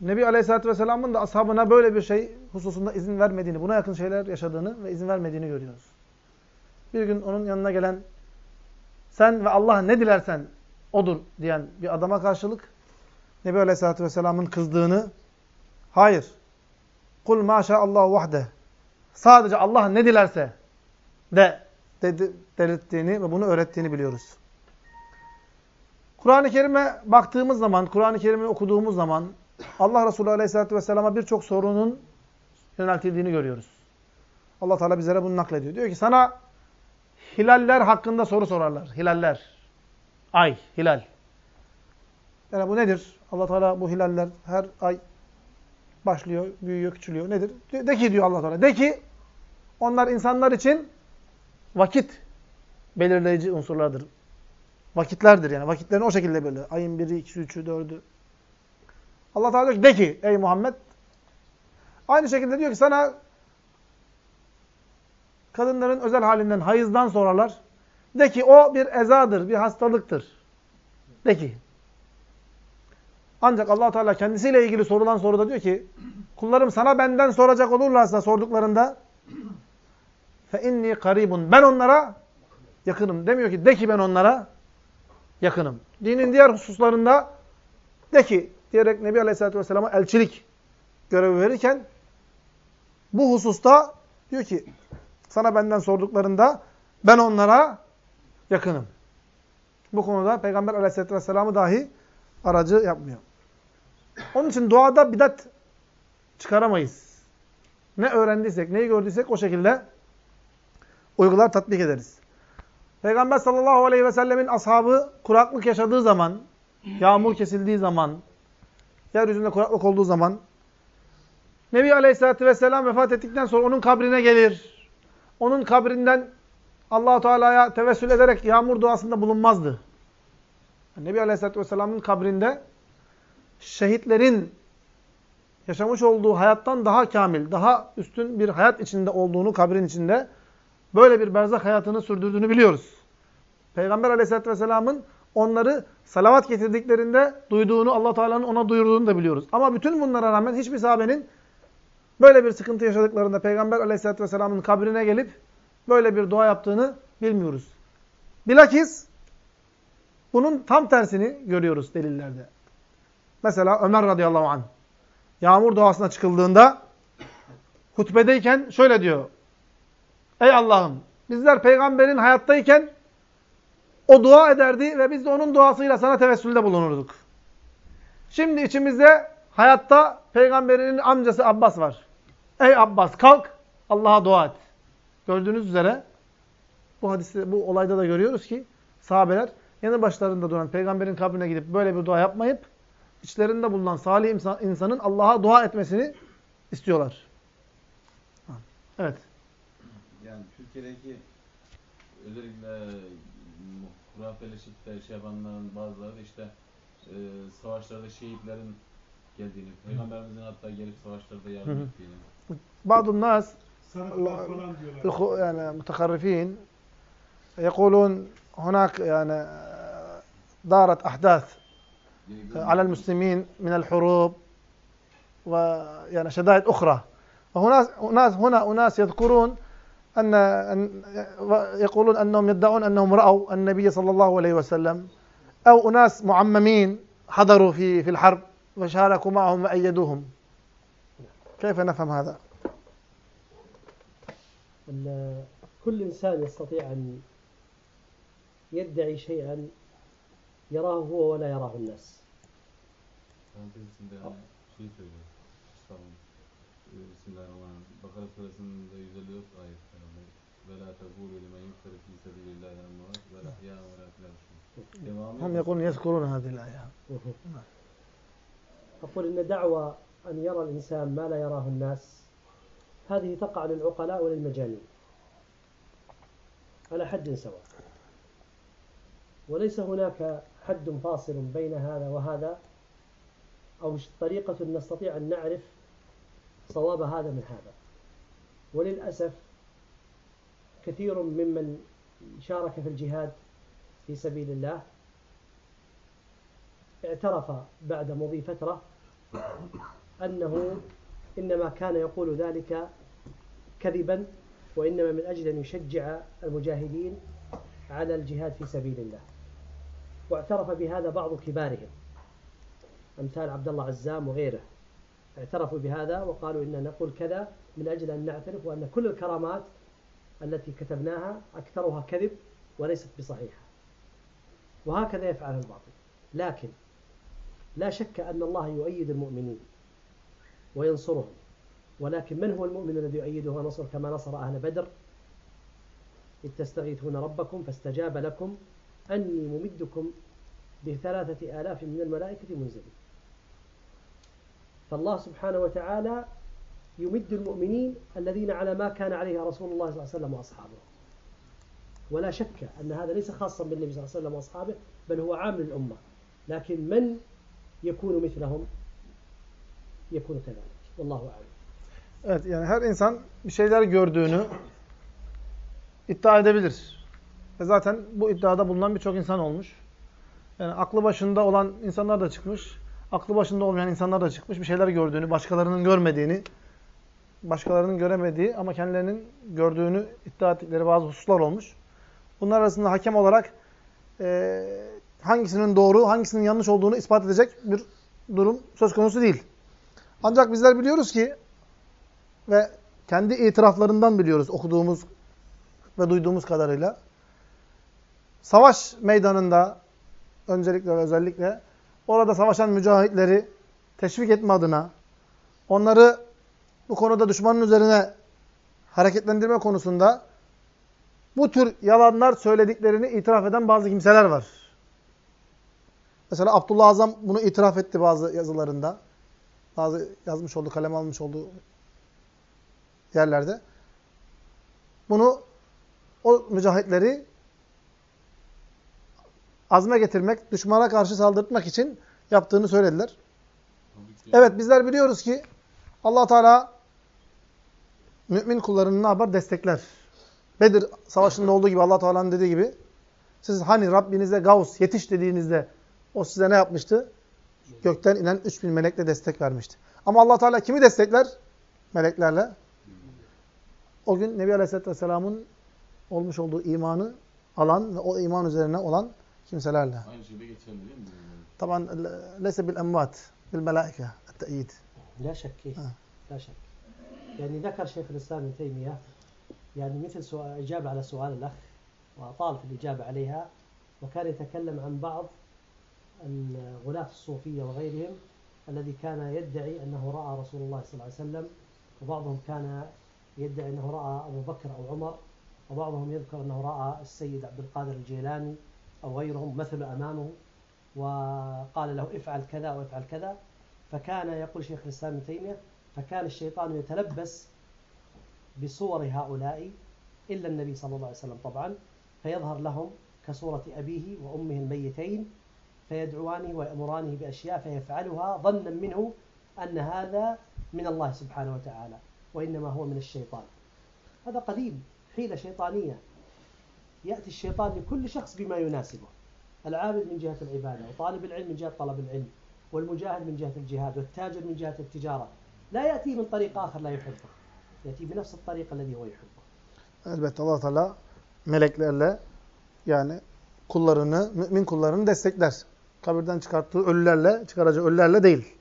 Nebi Aleyhisselatü Vesselam'ın da ashabına böyle bir şey hususunda izin vermediğini, buna yakın şeyler yaşadığını ve izin vermediğini görüyoruz. Bir gün onun yanına gelen, sen ve Allah ne dilersen odur diyen bir adama karşılık, Nebi Aleyhisselatü Vesselam'ın kızdığını, hayır, kul maşaallahu vahde, sadece Allah ne dilerse de dedi, delirttiğini ve bunu öğrettiğini biliyoruz. Kur'an-ı Kerim'e baktığımız zaman, Kur'an-ı Kerim'i okuduğumuz zaman Allah Resulü Aleyhisselatü Vesselam'a birçok sorunun yöneltildiğini görüyoruz. Allah Teala bizlere bunu naklediyor. Diyor ki sana hilaller hakkında soru sorarlar. Hilaller. Ay, hilal. Yani bu nedir? Allah Teala bu hilaller her ay başlıyor, büyüyor, küçülüyor. Nedir? De, ki diyor Allah Teala. De ki onlar insanlar için vakit belirleyici unsurlardır. Vakitlerdir yani. Vakitlerini o şekilde belirler. Ayın biri, ikisi, üçü, dördü. Allah Teala diyor ki de ki ey Muhammed aynı şekilde diyor ki sana kadınların özel halinden hayızdan sorarlar. De ki o bir ezadır, bir hastalıktır. De ki. Ancak allah Teala kendisiyle ilgili sorulan soruda diyor ki kullarım sana benden soracak olurlarsa sorduklarında inni karibun. Ben onlara yakınım. Demiyor ki de ki ben onlara yakınım. Dinin diğer hususlarında de ki diyerek Nebi Aleyhisselatü Vesselam'a elçilik görevi verirken bu hususta diyor ki sana benden sorduklarında ben onlara yakınım. Bu konuda Peygamber Aleyhisselatü Vesselam'ı dahi aracı yapmıyor. Onun için duada bidat çıkaramayız. Ne öğrendiysek, neyi gördüysek o şekilde uygular, tatbik ederiz. Peygamber sallallahu aleyhi ve sellemin ashabı kuraklık yaşadığı zaman, yağmur kesildiği zaman, yeryüzünde kuraklık olduğu zaman Nebi Aleyhisselatü Vesselam vefat ettikten sonra onun kabrine gelir. Onun kabrinden Allahu Teala'ya tevessül ederek yağmur duasında bulunmazdı. Nebi Aleyhisselatü Vesselam'ın kabrinde şehitlerin yaşamış olduğu hayattan daha kamil, daha üstün bir hayat içinde olduğunu kabrin içinde böyle bir berzak hayatını sürdürdüğünü biliyoruz. Peygamber Aleyhisselatü Vesselam'ın onları salavat getirdiklerinde duyduğunu, allah Teala'nın ona duyurduğunu da biliyoruz. Ama bütün bunlara rağmen hiçbir sahabenin böyle bir sıkıntı yaşadıklarında Peygamber Aleyhisselatü Vesselam'ın kabrine gelip böyle bir dua yaptığını bilmiyoruz. Bilakis bunun tam tersini görüyoruz delillerde. Mesela Ömer radıyallahu anh yağmur duasına çıkıldığında hutbedeyken şöyle diyor. Ey Allah'ım bizler peygamberin hayattayken o dua ederdi ve biz de onun duasıyla sana tevessülde bulunurduk. Şimdi içimizde hayatta peygamberinin amcası Abbas var. Ey Abbas kalk Allah'a dua et. Gördüğünüz üzere bu hadiste bu olayda da görüyoruz ki sahabeler yanı başlarında duran peygamberin kabrine gidip böyle bir dua yapmayıp içlerinde bulunan salih insanın Allah'a dua etmesini istiyorlar. Evet. Yani Türkiye'deki özellikle hurafeleşip de şey yapanların bazıları işte e, savaşlarda şehitlerin geldiğini, Peygamberimizin hatta gelip savaşlarda yardım Hı hı. ettiğini. Bazı nas Sarıklar falan diyorlar. yani mutakarrifin يقولون هناك يعني دارت أحداث على المسلمين من الحروب ويعني شدائد أخرى. وهناك أناس هنا أناس يذكرون أن يقولون أنهم يدعون أنهم رأوا النبي صلى الله عليه وسلم. أو أناس معممين حضروا في في الحرب وشاركوا معهم وأيدوهم. كيف نفهم هذا؟ كل إنسان يستطيع أن يدعي شيئا يراه هو ولا يراه الناس. هم يقولون يذكرون هذه الآية أقول إن دعوة أن يرى الإنسان ما لا يراه الناس هذه تقع للعقلاء وللمجانين على حد سواء وليس هناك حد فاصل بين هذا وهذا أو طريقة نستطيع أن نعرف صواب هذا من هذا. وللأسف كثير ممن شارك في الجهاد في سبيل الله اعترف بعد مضي فترة أنه إنما كان يقول ذلك كذبا وإنما من أجل أن يشجع المجاهدين على الجهاد في سبيل الله. واعترف بهذا بعض كبارهم. أمثال عبد الله عزام وغيره. اعترفوا بهذا وقالوا إن نقول كذا من أجل أن نعترف وأن كل الكرامات التي كتبناها أكثرها كذب وليست بصحيحة. وهكذا يفعل الباطل. لكن لا شك أن الله يؤيد المؤمنين وينصرهم. ولكن من هو المؤمن الذي يؤيده ونصر كما نصر أهل بدر؟ إذ تستغيثون ربكم فاستجاب لكم أني ممدكم بثلاثة آلاف من الملائكة منزلين. فالله سبحانه وتعالى يمد المؤمنين الذين على ما كان عليه رسول الله صلى الله عليه وسلم وأصحابه ولا شك أن هذا ليس خاصا بالنبي صلى الله عليه وسلم وأصحابه بل هو عام للأمة لكن من يكون مثلهم يكون كذلك والله أعلم Evet yani her insan bir şeyler gördüğünü iddia edebilir. Ve zaten bu iddiada bulunan birçok insan olmuş. Yani aklı başında olan insanlar da çıkmış. Aklı başında olmayan insanlar da çıkmış. Bir şeyler gördüğünü, başkalarının görmediğini, başkalarının göremediği ama kendilerinin gördüğünü iddia ettikleri bazı hususlar olmuş. Bunlar arasında hakem olarak e, hangisinin doğru, hangisinin yanlış olduğunu ispat edecek bir durum söz konusu değil. Ancak bizler biliyoruz ki ve kendi itiraflarından biliyoruz okuduğumuz ve duyduğumuz kadarıyla. Savaş meydanında öncelikle ve özellikle orada savaşan mücahitleri teşvik etme adına onları bu konuda düşmanın üzerine hareketlendirme konusunda bu tür yalanlar söylediklerini itiraf eden bazı kimseler var. Mesela Abdullah Azam bunu itiraf etti bazı yazılarında. Bazı yazmış olduğu, kalem almış olduğu yerlerde. Bunu o mücahitleri azme getirmek, düşmana karşı saldırtmak için yaptığını söylediler. Evet bizler biliyoruz ki allah Teala mümin kullarını ne yapar? Destekler. Bedir savaşında olduğu gibi allah Teala'nın dediği gibi siz hani Rabbinize Gavs yetiş dediğinizde o size ne yapmıştı? Gökten inen 3000 melekle destek vermişti. Ama allah Teala kimi destekler? Meleklerle. O gün Nebi Aleyhisselatü Vesselam'ın olmuş olduğu imanı alan ve o iman üzerine olan kimselerle. Aynı şekilde geçerli değil mi? طبعا ليس بالأموات بالملائكة التأييد لا شك إيه؟ آه. لا شك يعني ذكر شيخ الإسلام ابن تيمية يعني مثل سؤال إجابة على سؤال الأخ وأطال في الإجابة عليها وكان يتكلم عن بعض الغلاة الصوفية وغيرهم الذي كان يدعي أنه رأى رسول الله صلى الله عليه وسلم وبعضهم كان يدعي أنه رأى أبو بكر أو عمر وبعضهم يذكر أنه رأى السيد عبد القادر الجيلاني أو غيرهم مثل أمامه وقال له افعل كذا وافعل كذا. فكان يقول شيخ الإسلام ابن تيمية فكان الشيطان يتلبس بصور هؤلاء إلا النبي صلى الله عليه وسلم طبعا فيظهر لهم كصورة أبيه وأمه الميتين فيدعوانه ويأمرانه بأشياء فيفعلها ظنا منه أن هذا من الله سبحانه وتعالى وإنما هو من الشيطان. هذا قديم حيلة شيطانية. يأتي الشيطان لكل شخص بما يناسبه العابد من جهة العبادة وطالب العلم من جهة طلب العلم والمجاهد من جهة الجهاد والتاجر من جهة التجارة لا يأتي من طريق آخر لا يحبه يأتي بنفس الطريق الذي هو يحبه Elbette allah Teala meleklerle yani kullarını, mümin kullarını destekler. Kabirden çıkarttığı ölülerle, çıkaracağı ölülerle değil.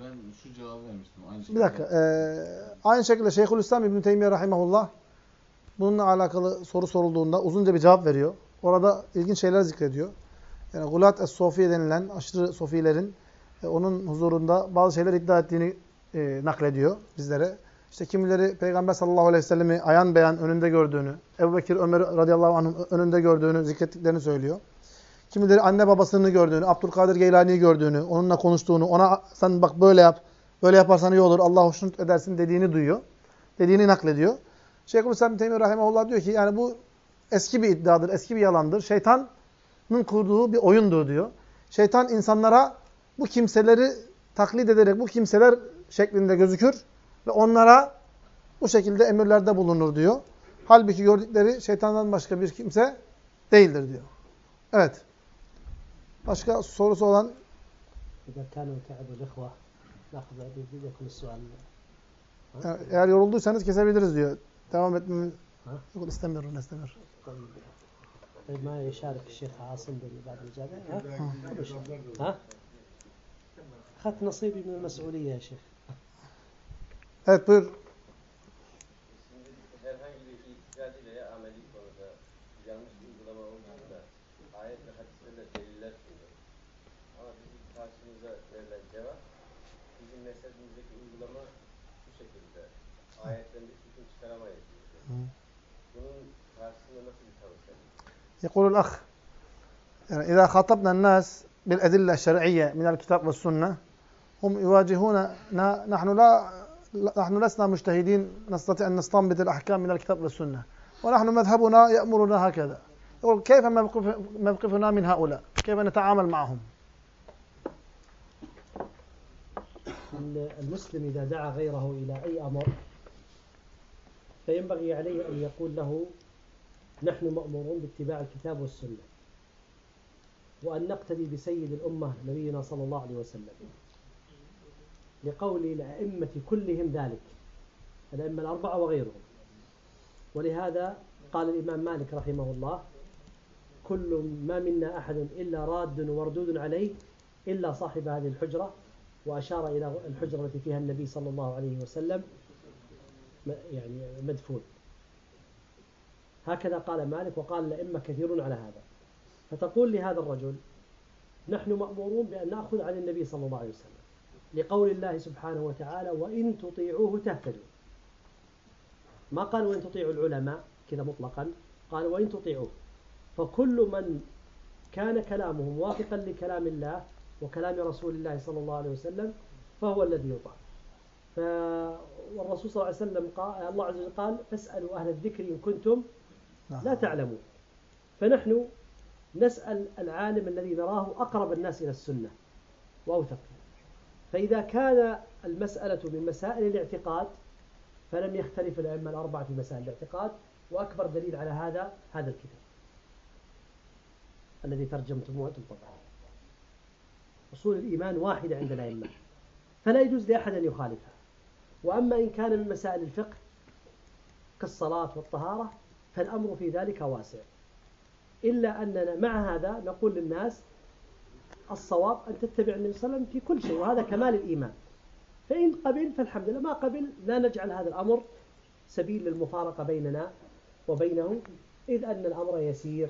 Ben şu cevabı vermiştim. Aynı Bir şekilde. dakika. eee, aynı şekilde Şeyhülislam İbn Teymiyye Rahimahullah bununla alakalı soru sorulduğunda uzunca bir cevap veriyor. Orada ilginç şeyler zikrediyor. Yani Gulat Es-Sofiye denilen aşırı sofilerin e, onun huzurunda bazı şeyler iddia ettiğini e, naklediyor bizlere. İşte kimileri Peygamber sallallahu aleyhi ve sellemi ayan beyan önünde gördüğünü, Ebu Bekir, Ömer radıyallahu anh'ın önünde gördüğünü, zikrettiklerini söylüyor. Kimileri anne babasını gördüğünü, Abdülkadir Geylani'yi gördüğünü, onunla konuştuğunu, ona sen bak böyle yap, böyle yaparsan iyi olur, Allah hoşnut edersin dediğini duyuyor. Dediğini naklediyor. Şeyhülislam bin Teymiye Rahimahullah diyor ki yani bu eski bir iddiadır, eski bir yalandır. Şeytanın kurduğu bir oyundur diyor. Şeytan insanlara bu kimseleri taklit ederek bu kimseler şeklinde gözükür ve onlara bu şekilde emirlerde bulunur diyor. Halbuki gördükleri şeytandan başka bir kimse değildir diyor. Evet. Başka sorusu olan Eğer yorulduysanız kesebiliriz diyor. Devam etmemiz. Ha? Yok istemirun istemir. طيب طيب ما يشارك الشيخ عاصم بال- بعد الإجابة ها؟ ها؟ أخذت نصيبي من المسؤولية يا شيخ Evet buyur. herhangi bir itikadi veya ameli konuda yanlış uygulama olduğunda ayet ve hadislerle deliller sunuyor. Ama bizim karşımıza verilen cevap bizim mezhebimizdeki uygulama bu şekilde. Ayetten يقول الأخ يعني إذا خاطبنا الناس بالأدلة الشرعية من الكتاب والسنة هم يواجهون نحن لا نحن لسنا مجتهدين نستطيع أن نستنبط الأحكام من الكتاب والسنة ونحن مذهبنا يأمرنا هكذا. يقول كيف موقف- موقفنا من هؤلاء؟ كيف نتعامل معهم؟ المسلم إذا دعا غيره إلى أي أمر فينبغي عليه أن يقول له نحن مأمورون باتباع الكتاب والسنة وأن نقتدي بسيد الأمة نبينا صلى الله عليه وسلم. لقول الأئمة كلهم ذلك الأئمة الأربعة وغيرهم. ولهذا قال الإمام مالك رحمه الله كل ما منا أحد إلا راد ومردود عليه إلا صاحب هذه الحجرة. وأشار إلى الحجرة التي فيها النبي صلى الله عليه وسلم يعني مدفون. هكذا قال مالك وقال الأئمة كثيرون على هذا. فتقول لهذا الرجل نحن مأمورون بأن نأخذ عن النبي صلى الله عليه وسلم لقول الله سبحانه وتعالى وإن تطيعوه تهتدوا. ما قال وإن تطيعوا العلماء كذا مطلقا. قال وإن تطيعوه. فكل من كان كلامه موافقا لكلام الله وكلام رسول الله صلى الله عليه وسلم فهو الذي يطاع. والرسول صلى الله عليه وسلم قال الله عز وجل قال فاسألوا أهل الذكر إن كنتم لا تعلمون. فنحن نسأل العالم الذي نراه أقرب الناس إلى السنة وأوثق. فإذا كان المسألة من مسائل الاعتقاد فلم يختلف الأئمة الأربعة في مسائل الاعتقاد وأكبر دليل على هذا هذا الكتاب. الذي ترجمتموه أنتم طبعا. أصول الإيمان واحدة عند الأئمة. فلا يجوز لأحد أن يخالفها. وأما إن كان من مسائل الفقه كالصلاة والطهارة فالأمر في ذلك واسع. إلا أننا مع هذا نقول للناس الصواب أن تتبع النبي صلى الله عليه وسلم في كل شيء وهذا كمال الإيمان. فإن قبل فالحمد لله ما قبل لا نجعل هذا الأمر سبيل للمفارقة بيننا وبينهم إذ أن الأمر يسير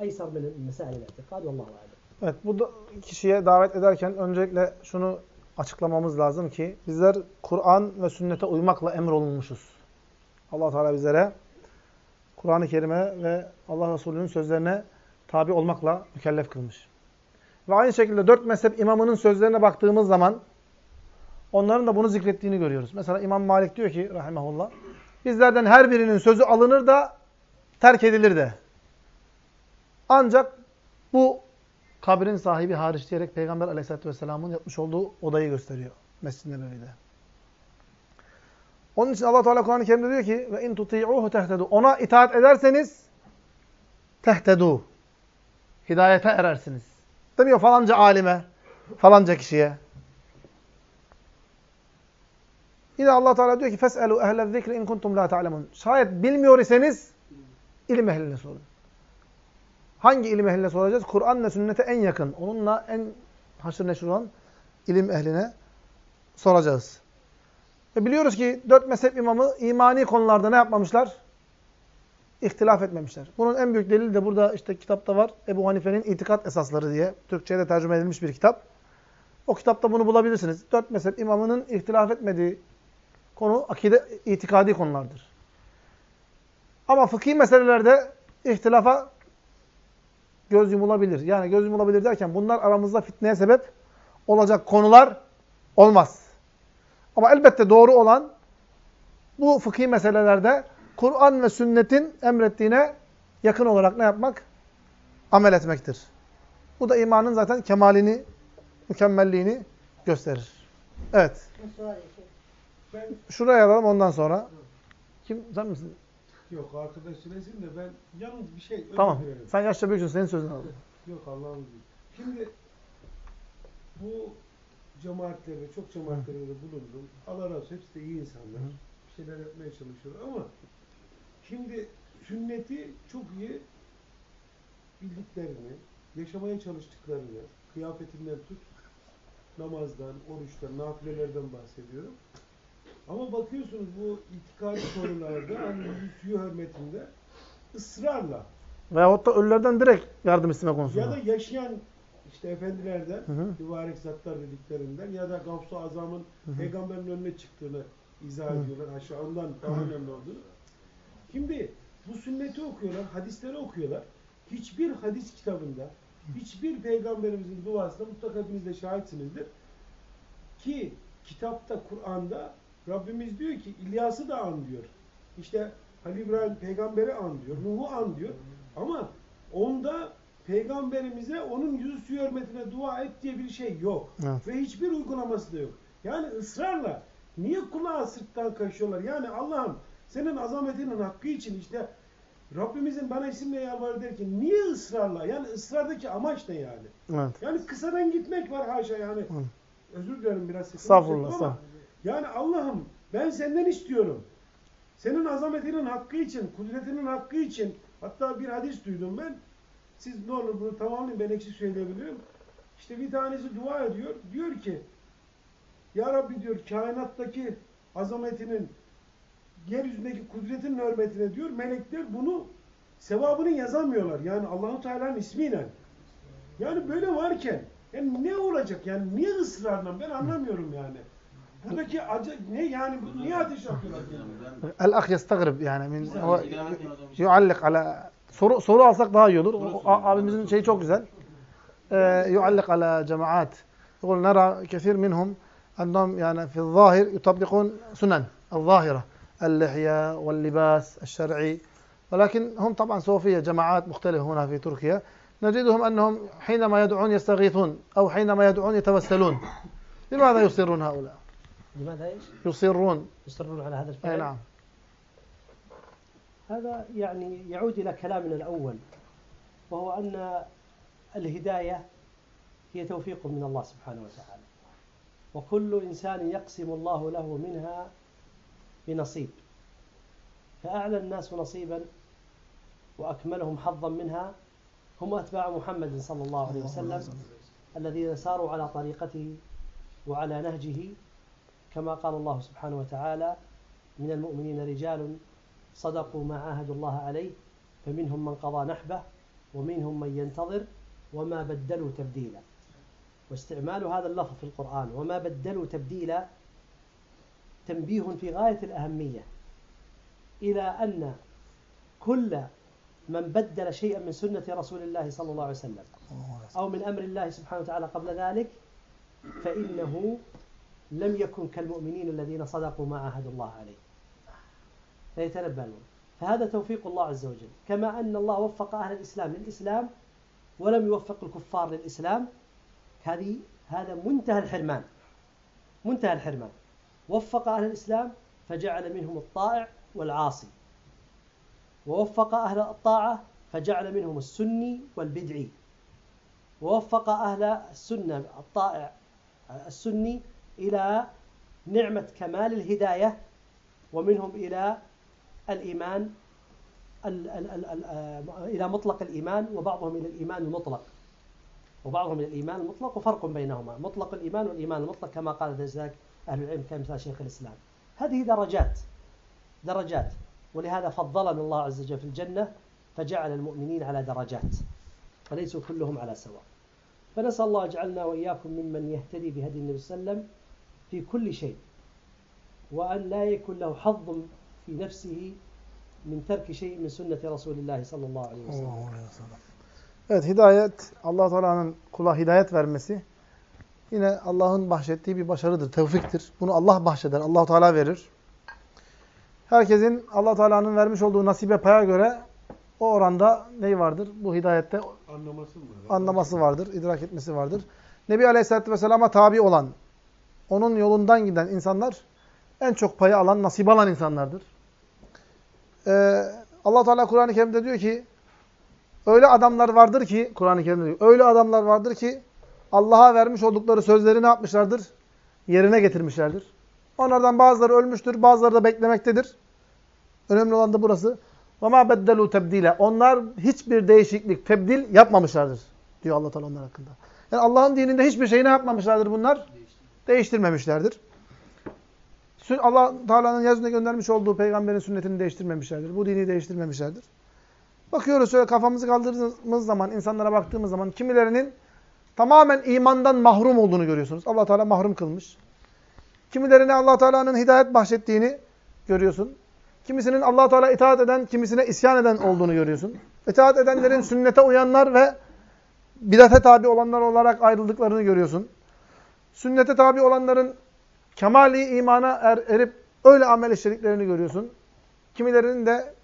أيسر من مسائل الاعتقاد والله أعلم. Evet, bu da kişiye davet ederken öncelikle şunu açıklamamız lazım ki bizler Kur'an ve sünnete uymakla emrolunmuşuz. Allah Teala bizlere Kur'an-ı Kerim'e ve Allah Resulü'nün sözlerine tabi olmakla mükellef kılmış. Ve aynı şekilde dört mezhep imamının sözlerine baktığımız zaman onların da bunu zikrettiğini görüyoruz. Mesela İmam Malik diyor ki rahimahullah bizlerden her birinin sözü alınır da terk edilir de. Ancak bu kabrin sahibi hariç diyerek Peygamber Aleyhisselatü vesselamın yapmış olduğu odayı gösteriyor Mescid-i Nebevi'de. Onun için Allah Teala Kur'an-ı Kerim'de diyor ki ve in tuti'uhu tehtedû. Ona itaat ederseniz tehtedû. Hidayete erersiniz. Demiyor falanca alime, falanca kişiye. Yine Allah Teala diyor ki feselu ehle zikri in kuntum la ta'lemun. Şayet bilmiyor iseniz ilim ehline sorun. Hangi ilim ehline soracağız? Kur'an ve sünnete en yakın, onunla en haşır neşir olan ilim ehline soracağız. Ve biliyoruz ki dört mezhep imamı imani konularda ne yapmamışlar? İhtilaf etmemişler. Bunun en büyük delili de burada işte kitapta var. Ebu Hanife'nin itikat esasları diye. Türkçe'ye de tercüme edilmiş bir kitap. O kitapta bunu bulabilirsiniz. Dört mezhep imamının ihtilaf etmediği konu akide, itikadi konulardır. Ama fıkhi meselelerde ihtilafa göz yumulabilir. Yani göz yumulabilir derken bunlar aramızda fitneye sebep olacak konular olmaz. Ama elbette doğru olan bu fıkhi meselelerde Kur'an ve sünnetin emrettiğine yakın olarak ne yapmak? Amel etmektir. Bu da imanın zaten kemalini, mükemmelliğini gösterir. Evet. Ben Şuraya alalım ondan sonra. Kim? Sen misin? Yok arkadaş söylesin de ben yalnız bir şey Tamam. dilerim. Sen yaşça büyüksün. Senin sözünü alalım. Yok Allah'ın izniyle. Şimdi bu cemaatlerde, çok cemaatlerde bulundum. Allah razı olsun. Hepsi de iyi insanlar. Hı. Bir şeyler yapmaya çalışıyorlar ama şimdi sünneti çok iyi bildiklerini, yaşamaya çalıştıklarını, kıyafetinden tut, namazdan, oruçtan, nafilelerden bahsediyorum. Ama bakıyorsunuz bu itikadi konularda, hani yüzüğü hürmetinde ısrarla Veyahut da ölülerden direkt yardım isteme konusunda. ya da yaşayan işte efendilerden, Hı hı. mübarek zatlar dediklerinden ya da Gavsu Azam'ın hı. peygamberin önüne çıktığını izah Hı. ediyorlar. Aşağı ondan daha önemli olduğunu. Şimdi bu sünneti okuyorlar, hadisleri okuyorlar. Hiçbir hadis kitabında, hiçbir peygamberimizin duasında mutlaka hepiniz de şahitsinizdir. Ki kitapta, Kur'an'da Rabbimiz diyor ki İlyas'ı da an diyor. İşte Halil İbrahim peygamberi an diyor, Nuh'u an diyor. Ama onda peygamberimize onun yüzüstü hürmetine dua et diye bir şey yok. Evet. Ve hiçbir uygulaması da yok. Yani ısrarla niye kulağı sırttan kaşıyorlar? Yani Allah'ım senin azametinin hakkı için işte Rabbimizin bana isimle yalvarır derken niye ısrarla? Yani ısrardaki amaç ne yani? Evet. Yani kısadan gitmek var haşa yani. Hı. Özür dilerim biraz Estağfurullah, ama yani Allah'ım ben senden istiyorum. Senin azametinin hakkı için, kudretinin hakkı için hatta bir hadis duydum ben. Siz ne olur bunu tamamlayın ben eksik söyleyebilirim. İşte bir tanesi dua ediyor. Diyor ki Ya Rabbi diyor kainattaki azametinin yeryüzündeki kudretinin hürmetine diyor melekler bunu sevabını yazamıyorlar. Yani Allahu Teala'nın ismiyle. Yani böyle varken yani ne olacak yani niye ısrarla ben anlamıyorum yani. Buradaki acı ne yani bu niye ateş yapıyorlar? El-akh yestagrib yani. Min, o, yuallik ala soru, soru alsak daha iyi olur. O, abimizin şeyi çok güzel. Yuallik ala cemaat. يقول نرى كثير منهم أنهم يعني في الظاهر يطبقون سنن الظاهرة اللحية واللباس الشرعي ولكن هم طبعا صوفية جماعات مختلفة هنا في تركيا نجدهم أنهم حينما يدعون يستغيثون أو حينما يدعون يتوسلون لماذا يصرون هؤلاء لماذا إيش؟ يصرون يصرون على هذا الفعل؟ نعم هذا يعني يعود إلى كلامنا الأول وهو أن الهداية هي توفيق من الله سبحانه وتعالى وكل إنسان يقسم الله له منها بنصيب فأعلى الناس نصيبا وأكملهم حظا منها هم أتباع محمد صلى الله عليه وسلم الذين ساروا على طريقته وعلى نهجه كما قال الله سبحانه وتعالى من المؤمنين رجال صدقوا ما عاهدوا الله عليه فمنهم من قضى نحبه ومنهم من ينتظر وما بدلوا تبديلا. واستعمال هذا اللفظ في القرآن وما بدلوا تبديلا تنبيه في غاية الأهمية إلى أن كل من بدل شيئا من سنة رسول الله صلى الله عليه وسلم أو من أمر الله سبحانه وتعالى قبل ذلك فإنه لم يكن كالمؤمنين الذين صدقوا ما عاهدوا الله عليه. فيتنبهون فهذا توفيق الله عز وجل. كما أن الله وفق أهل الإسلام للإسلام ولم يوفق الكفار للإسلام هذه هذا منتهى الحرمان. منتهى الحرمان. وفق أهل الإسلام فجعل منهم الطائع والعاصي. ووفق أهل الطاعة فجعل منهم السني والبدعي. ووفق أهل السنة الطائع السني إلى نعمة كمال الهداية ومنهم إلى الإيمان ال ال ال إلى مطلق الإيمان وبعضهم إلى الإيمان المطلق. وبعضهم إلى الإيمان المطلق وفرق بينهما. مطلق الإيمان والإيمان المطلق كما قال ذلك أهل العلم كمثال شيخ الإسلام. هذه درجات درجات. ولهذا فضلنا الله عز وجل في الجنة فجعل المؤمنين على درجات فليسوا كلهم على سواء. فنسأل الله يجعلنا وإياكم ممن يهتدي بهدي النبي صلى الله عليه وسلم في كل شيء وأن لا يكون له حظ في نفسه من terk şey min sünneti Resulullah sallallahu aleyhi ve sellem. Allahu aleyhi ve sellem. Evet hidayet allah Teala'nın kula hidayet vermesi yine Allah'ın bahşettiği bir başarıdır, tevfiktir. Bunu Allah bahşeder, allah Teala verir. Herkesin allah Teala'nın vermiş olduğu nasibe paya göre o oranda neyi vardır? Bu hidayette Anlaması mı? anlaması vardır, idrak etmesi vardır. Nebi Aleyhisselatü Vesselam'a tabi olan, onun yolundan giden insanlar en çok payı alan, nasip alan insanlardır. Ee, allah Teala Kur'an-ı Kerim'de diyor ki, öyle adamlar vardır ki, Kur'an-ı Kerim'de diyor, öyle adamlar vardır ki, Allah'a vermiş oldukları sözleri ne yapmışlardır? Yerine getirmişlerdir. Onlardan bazıları ölmüştür, bazıları da beklemektedir. Önemli olan da burası. وَمَا بَدَّلُوا تَبْدِيلًا Onlar hiçbir değişiklik, tebdil yapmamışlardır. Diyor allah Teala onlar hakkında. Yani Allah'ın dininde hiçbir şey ne yapmamışlardır bunlar? Değiştirmemişlerdir. Allah Teala'nın yeryüzüne göndermiş olduğu peygamberin sünnetini değiştirmemişlerdir. Bu dini değiştirmemişlerdir. Bakıyoruz şöyle kafamızı kaldırdığımız zaman, insanlara baktığımız zaman kimilerinin tamamen imandan mahrum olduğunu görüyorsunuz. Allah Teala mahrum kılmış. Kimilerine Allah Teala'nın hidayet bahşettiğini görüyorsun. Kimisinin Allah Teala itaat eden, kimisine isyan eden olduğunu görüyorsun. İtaat edenlerin sünnete uyanlar ve bidate tabi olanlar olarak ayrıldıklarını görüyorsun. Sünnete tabi olanların kemali imana er, erip öyle amel işlediklerini görüyorsun. Kimilerinin de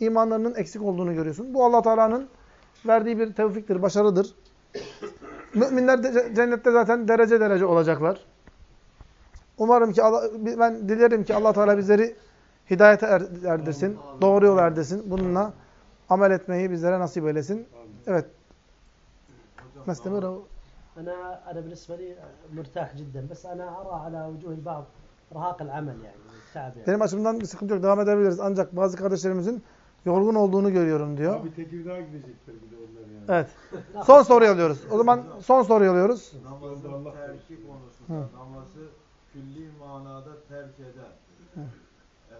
imanlarının eksik olduğunu görüyorsun. Bu Allah Teala'nın verdiği bir tevfiktir, başarıdır. Müminler de cennette zaten derece derece olacaklar. Umarım ki Allah, ben dilerim ki Allah Teala bizleri hidayete er, erdirsin, doğru yol erdirsin. Bununla amel etmeyi bizlere nasip eylesin. Evet. Mestemir أنا أنا بالنسبة لي مرتاح جدا بس أنا أرى على وجوه البعض إرهاق العمل يعني التعب يعني. Benim açımdan bir sıkıntı yok. Devam edebiliriz. Ancak bazı kardeşlerimizin yorgun olduğunu görüyorum diyor. Abi Tekirdağ'a gidecekler bir de onlar yani. Evet. Son soruyu alıyoruz. O zaman son soruyu alıyoruz. Namazın Allah terki konusunda namazı külli manada terk eden. Ee,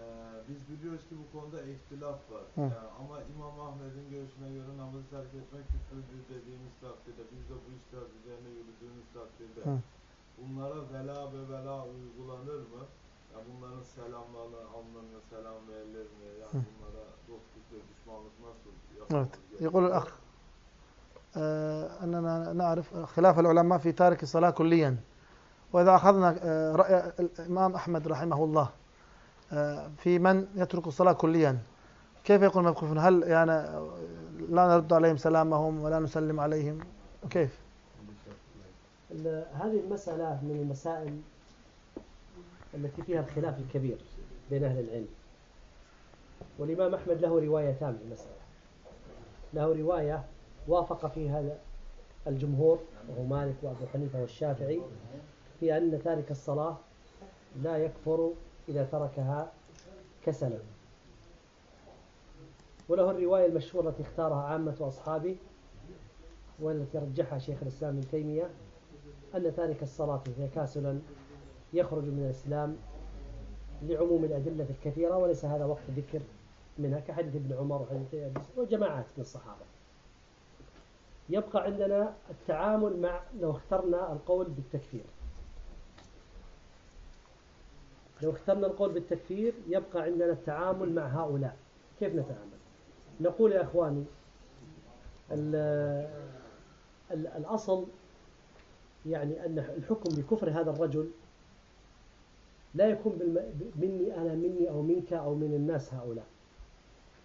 biz biliyoruz ki bu konuda ihtilaf var. Hı. Yani ama İmam Ahmed'in görüşüne göre namazı terk etmek küfürdür dediğimiz takdirde, biz de bu işler üzerine yürüdüğümüz takdirde Hı. bunlara vela ve vela uygulanır mı? Ya bunların selamlarına, alnlarına selam verilir mi? Yani bunlara dostluk ve düşmanlık nasıl Evet. yapılır? يقول الأخ آه، أننا نعرف خلاف العلماء في تارك الصلاة كليا وإذا أخذنا آه، رأي الإمام أحمد رحمه الله آه، في من يترك الصلاة كليا. كيف يكون موقفنا هل يعني لا نرد عليهم سلامهم ولا نسلم عليهم؟ كيف؟ هذه المسألة من المسائل التي فيها الخلاف الكبير بين أهل العلم. والإمام أحمد له روايتان في المسألة. له رواية وافق فيها الجمهور وهو مالك وأبو حنيفة والشافعي في أن تارك الصلاة لا يكفر إذا تركها كسلا. وله الرواية المشهورة التي اختارها عامة أصحابه والتي رجحها شيخ الإسلام ابن تيمية أن تارك الصلاة كاسلا يخرج من الإسلام لعموم الأدلة الكثيرة وليس هذا وقت ذكر منها كحديث ابن عمر وحديث وجماعات من الصحابة. يبقى عندنا التعامل مع لو اخترنا القول بالتكفير. لو اخترنا القول بالتكفير يبقى عندنا التعامل مع هؤلاء كيف نتعامل نقول يا أخواني ال- ال- الأصل يعني أن الحكم بكفر هذا الرجل لا يكون. مني أنا مني أو منك أو من الناس هؤلاء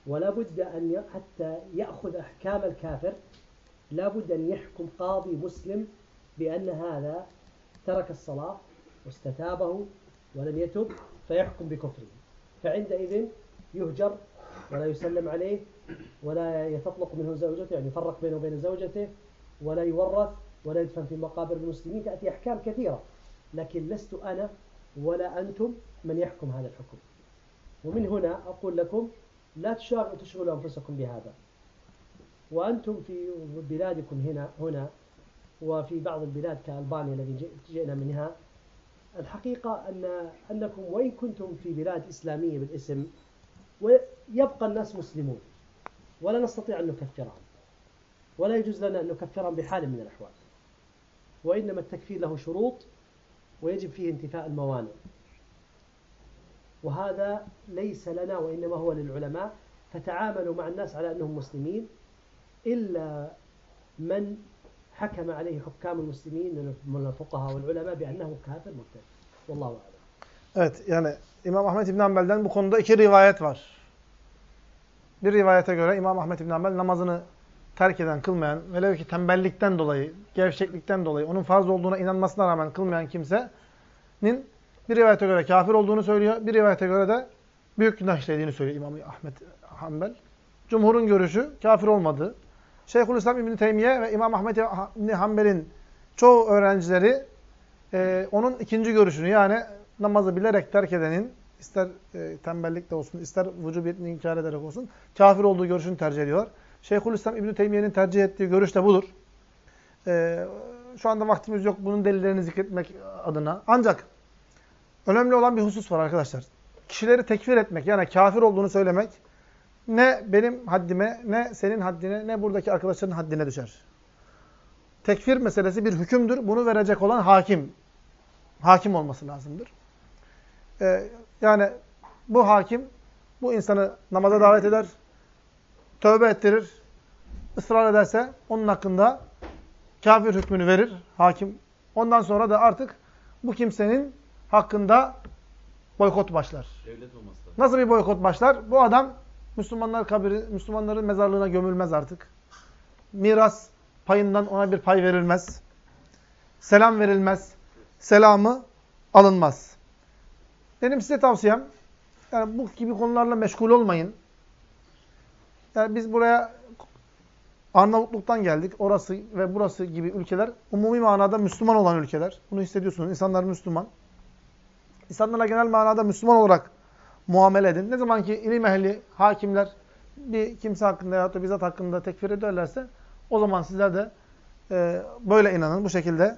ولا بد أن. حتى يأخذ أحكام الكافر لا بد أن يحكم قاضي مسلم بأن هذا ترك الصلاة واستتابه ولم يتب فيحكم بكفره. فعندئذ يهجر ولا يسلم عليه ولا يتطلق منه زوجته يعني يفرق بينه وبين زوجته ولا يورث ولا يدفن في مقابر المسلمين. تأتي أحكام كثيرة لكن لست أنا ولا أنتم من يحكم هذا الحكم. ومن هنا أقول لكم لا تشغلوا تشغلوا أنفسكم بهذا. وأنتم في بلادكم هنا هنا وفي بعض البلاد كألبانيا الذي جئ- جئنا منها الحقيقة أن أنكم وإن كنتم في بلاد إسلامية بالاسم ويبقى الناس مسلمون. ولا نستطيع أن نكفرهم. ولا يجوز لنا أن نكفرهم بحال من الأحوال. وإنما التكفير له شروط ويجب فيه انتفاء الموانع. وهذا ليس لنا وإنما هو للعلماء فتعاملوا مع الناس على أنهم مسلمين إلا من حكم عليه حكام المسلمين من الفقهاء والعلماء بأنه كافر مرتد والله أعلم Evet yani İmam Ahmet İbn Hanbel'den bu konuda iki rivayet var. Bir rivayete göre İmam Ahmet İbn Hanbel namazını terk eden, kılmayan, velev ki tembellikten dolayı, gevşeklikten dolayı, onun farz olduğuna inanmasına rağmen kılmayan kimsenin bir rivayete göre kafir olduğunu söylüyor, bir rivayete göre de büyük günah işlediğini söylüyor İmam Ahmet Hanbel. Cumhurun görüşü kafir olmadığı. Şeyhülislam İbn Teymiye ve İmam Ahmet İbn Hanbel'in çoğu öğrencileri e, onun ikinci görüşünü yani namazı bilerek terk edenin ister e, tembellikle olsun, ister vücubiyetini inkar ederek olsun, kafir olduğu görüşünü tercih ediyor. Şeyhülislam İbn Teymiye'nin tercih ettiği görüş de budur. E, şu anda vaktimiz yok bunun delillerini zikretmek adına. Ancak önemli olan bir husus var arkadaşlar. Kişileri tekfir etmek, yani kafir olduğunu söylemek ne benim haddime, ne senin haddine, ne buradaki arkadaşların haddine düşer. Tekfir meselesi bir hükümdür. Bunu verecek olan hakim. Hakim olması lazımdır. Ee, yani bu hakim bu insanı namaza davet eder, tövbe ettirir, ısrar ederse onun hakkında kafir hükmünü verir hakim. Ondan sonra da artık bu kimsenin hakkında boykot başlar. Devlet olması lazım. Nasıl bir boykot başlar? Bu adam Müslümanlar kabri, Müslümanların mezarlığına gömülmez artık. Miras payından ona bir pay verilmez. Selam verilmez. Selamı alınmaz. Benim size tavsiyem, yani bu gibi konularla meşgul olmayın. Yani biz buraya Arnavutluk'tan geldik. Orası ve burası gibi ülkeler umumi manada Müslüman olan ülkeler. Bunu hissediyorsunuz. İnsanlar Müslüman. İnsanlara genel manada Müslüman olarak muamele edin. Ne zaman ki ilim ehli, hakimler bir kimse hakkında ya da bizzat hakkında tekfir ederlerse o zaman sizler de e, böyle inanın, bu şekilde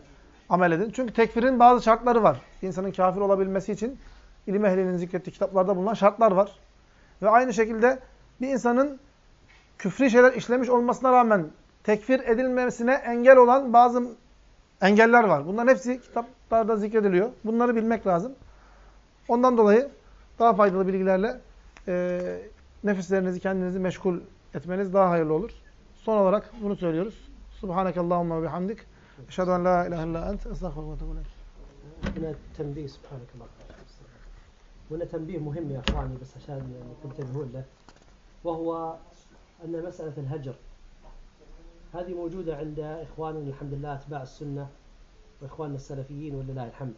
amel edin. Çünkü tekfirin bazı şartları var. İnsanın kafir olabilmesi için ilim ehlinin zikrettiği kitaplarda bulunan şartlar var. Ve aynı şekilde bir insanın küfri şeyler işlemiş olmasına rağmen tekfir edilmesine engel olan bazı engeller var. Bunların hepsi kitaplarda zikrediliyor. Bunları bilmek lazım. Ondan dolayı daha faydalı bilgilerle e, nefislerinizi, kendinizi meşgul etmeniz daha hayırlı olur. Son olarak bunu söylüyoruz. Subhanakallahumma ve bihamdik. Eşhedü en la ilahe illa ent. Estağfurullah ve ileyk. هنا تنبيه سبحانك الله هنا تنبيه مهم يا اخواني بس عشان يعني تنتبهون له وهو ان مساله الهجر هذه موجوده عند اخواننا الحمد لله اتباع السنة واخواننا السلفيين ولله الحمد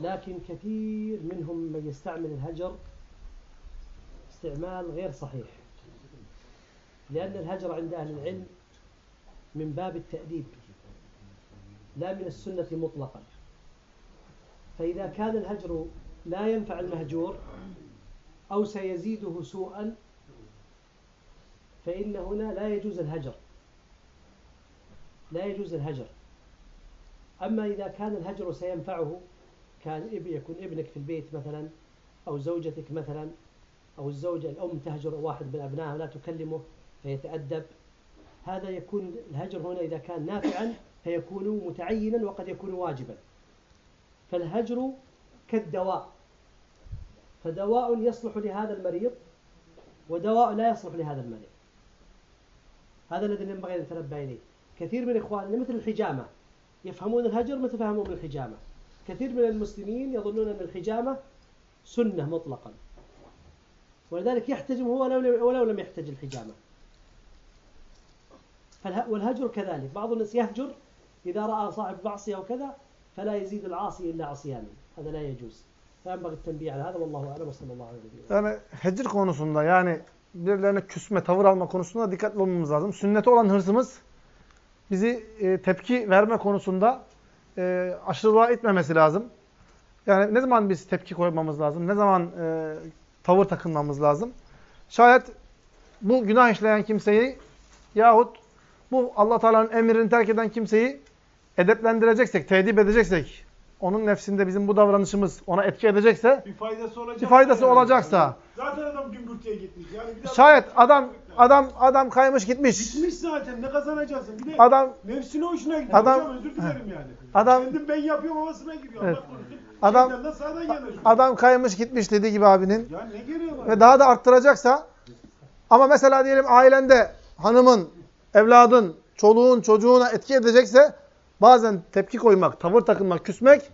لكن كثير منهم من يستعمل الهجر استعمال غير صحيح. لأن الهجر عند أهل العلم من باب التأديب لا من السنة مطلقا. فإذا كان الهجر لا ينفع المهجور أو سيزيده سوءا فإن هنا لا يجوز الهجر. لا يجوز الهجر. أما إذا كان الهجر سينفعه كان يكون ابنك في البيت مثلا أو زوجتك مثلا أو الزوجة الأم تهجر واحد من أبنائها لا تكلمه فيتأدب. هذا يكون الهجر هنا إذا كان نافعا فيكون متعينا وقد يكون واجبا. فالهجر كالدواء. فدواء يصلح لهذا المريض ودواء لا يصلح لهذا المريض. هذا الذي ينبغي أن نتنبه إليه. كثير من إخواننا مثل الحجامة يفهمون الهجر مثل فهمهم الحجامة كثير من المسلمين يظنون أن الحجامة سنة مطلقا ولذلك يحتجم هو ولو ولو لم يحتج الحجامة فاله- والهجر كذلك بعض الناس يهجر إذا رأى صاحب معصية وكذا فلا يزيد العاصي إلا عصيانا هذا لا يجوز فينبغي التنبيه على هذا والله أعلم وصلى الله على نبينا Yani hecir konusunda yani birilerine küsme, tavır alma konusunda dikkatli olmamız lazım. Sünnete olan hırsımız bizi e, tepki verme konusunda e, aşırılığa itmemesi lazım. Yani ne zaman biz tepki koymamız lazım? Ne zaman e, tavır takınmamız lazım? Şayet bu günah işleyen kimseyi yahut bu Allah Teala'nın emrini terk eden kimseyi edeplendireceksek, tedip edeceksek, onun nefsinde bizim bu davranışımız ona etki edecekse, Bir faydası olacak. bir faydası olacaksa, Zaten adam gümbürtüye gitmiş. Yani bir şayet adam adam adam kaymış gitmiş. Gitmiş zaten ne kazanacaksın? Bir de Adam nefsine hoşuna gidiyor. Adam- Hocam özür dilerim yani. Adam- Kendim ben yapıyorum havasına giriyor. Evet. Allah korusun. Adam- Şeyden de sağdan yanaşıyor. adam kaymış gitmiş dediği gibi abinin Ya ne gereği var? ve daha da arttıracaksa ama mesela diyelim ailende hanımın, evladın, çoluğun, çocuğuna etki edecekse bazen tepki koymak, tavır takınmak, küsmek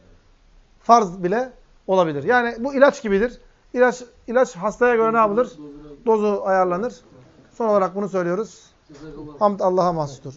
farz bile olabilir. Yani bu ilaç gibidir. İlaç ilaç hastaya göre ne yapılır? Dozu ayarlanır. Son olarak bunu söylüyoruz. Hamd Allah'a mahsustur.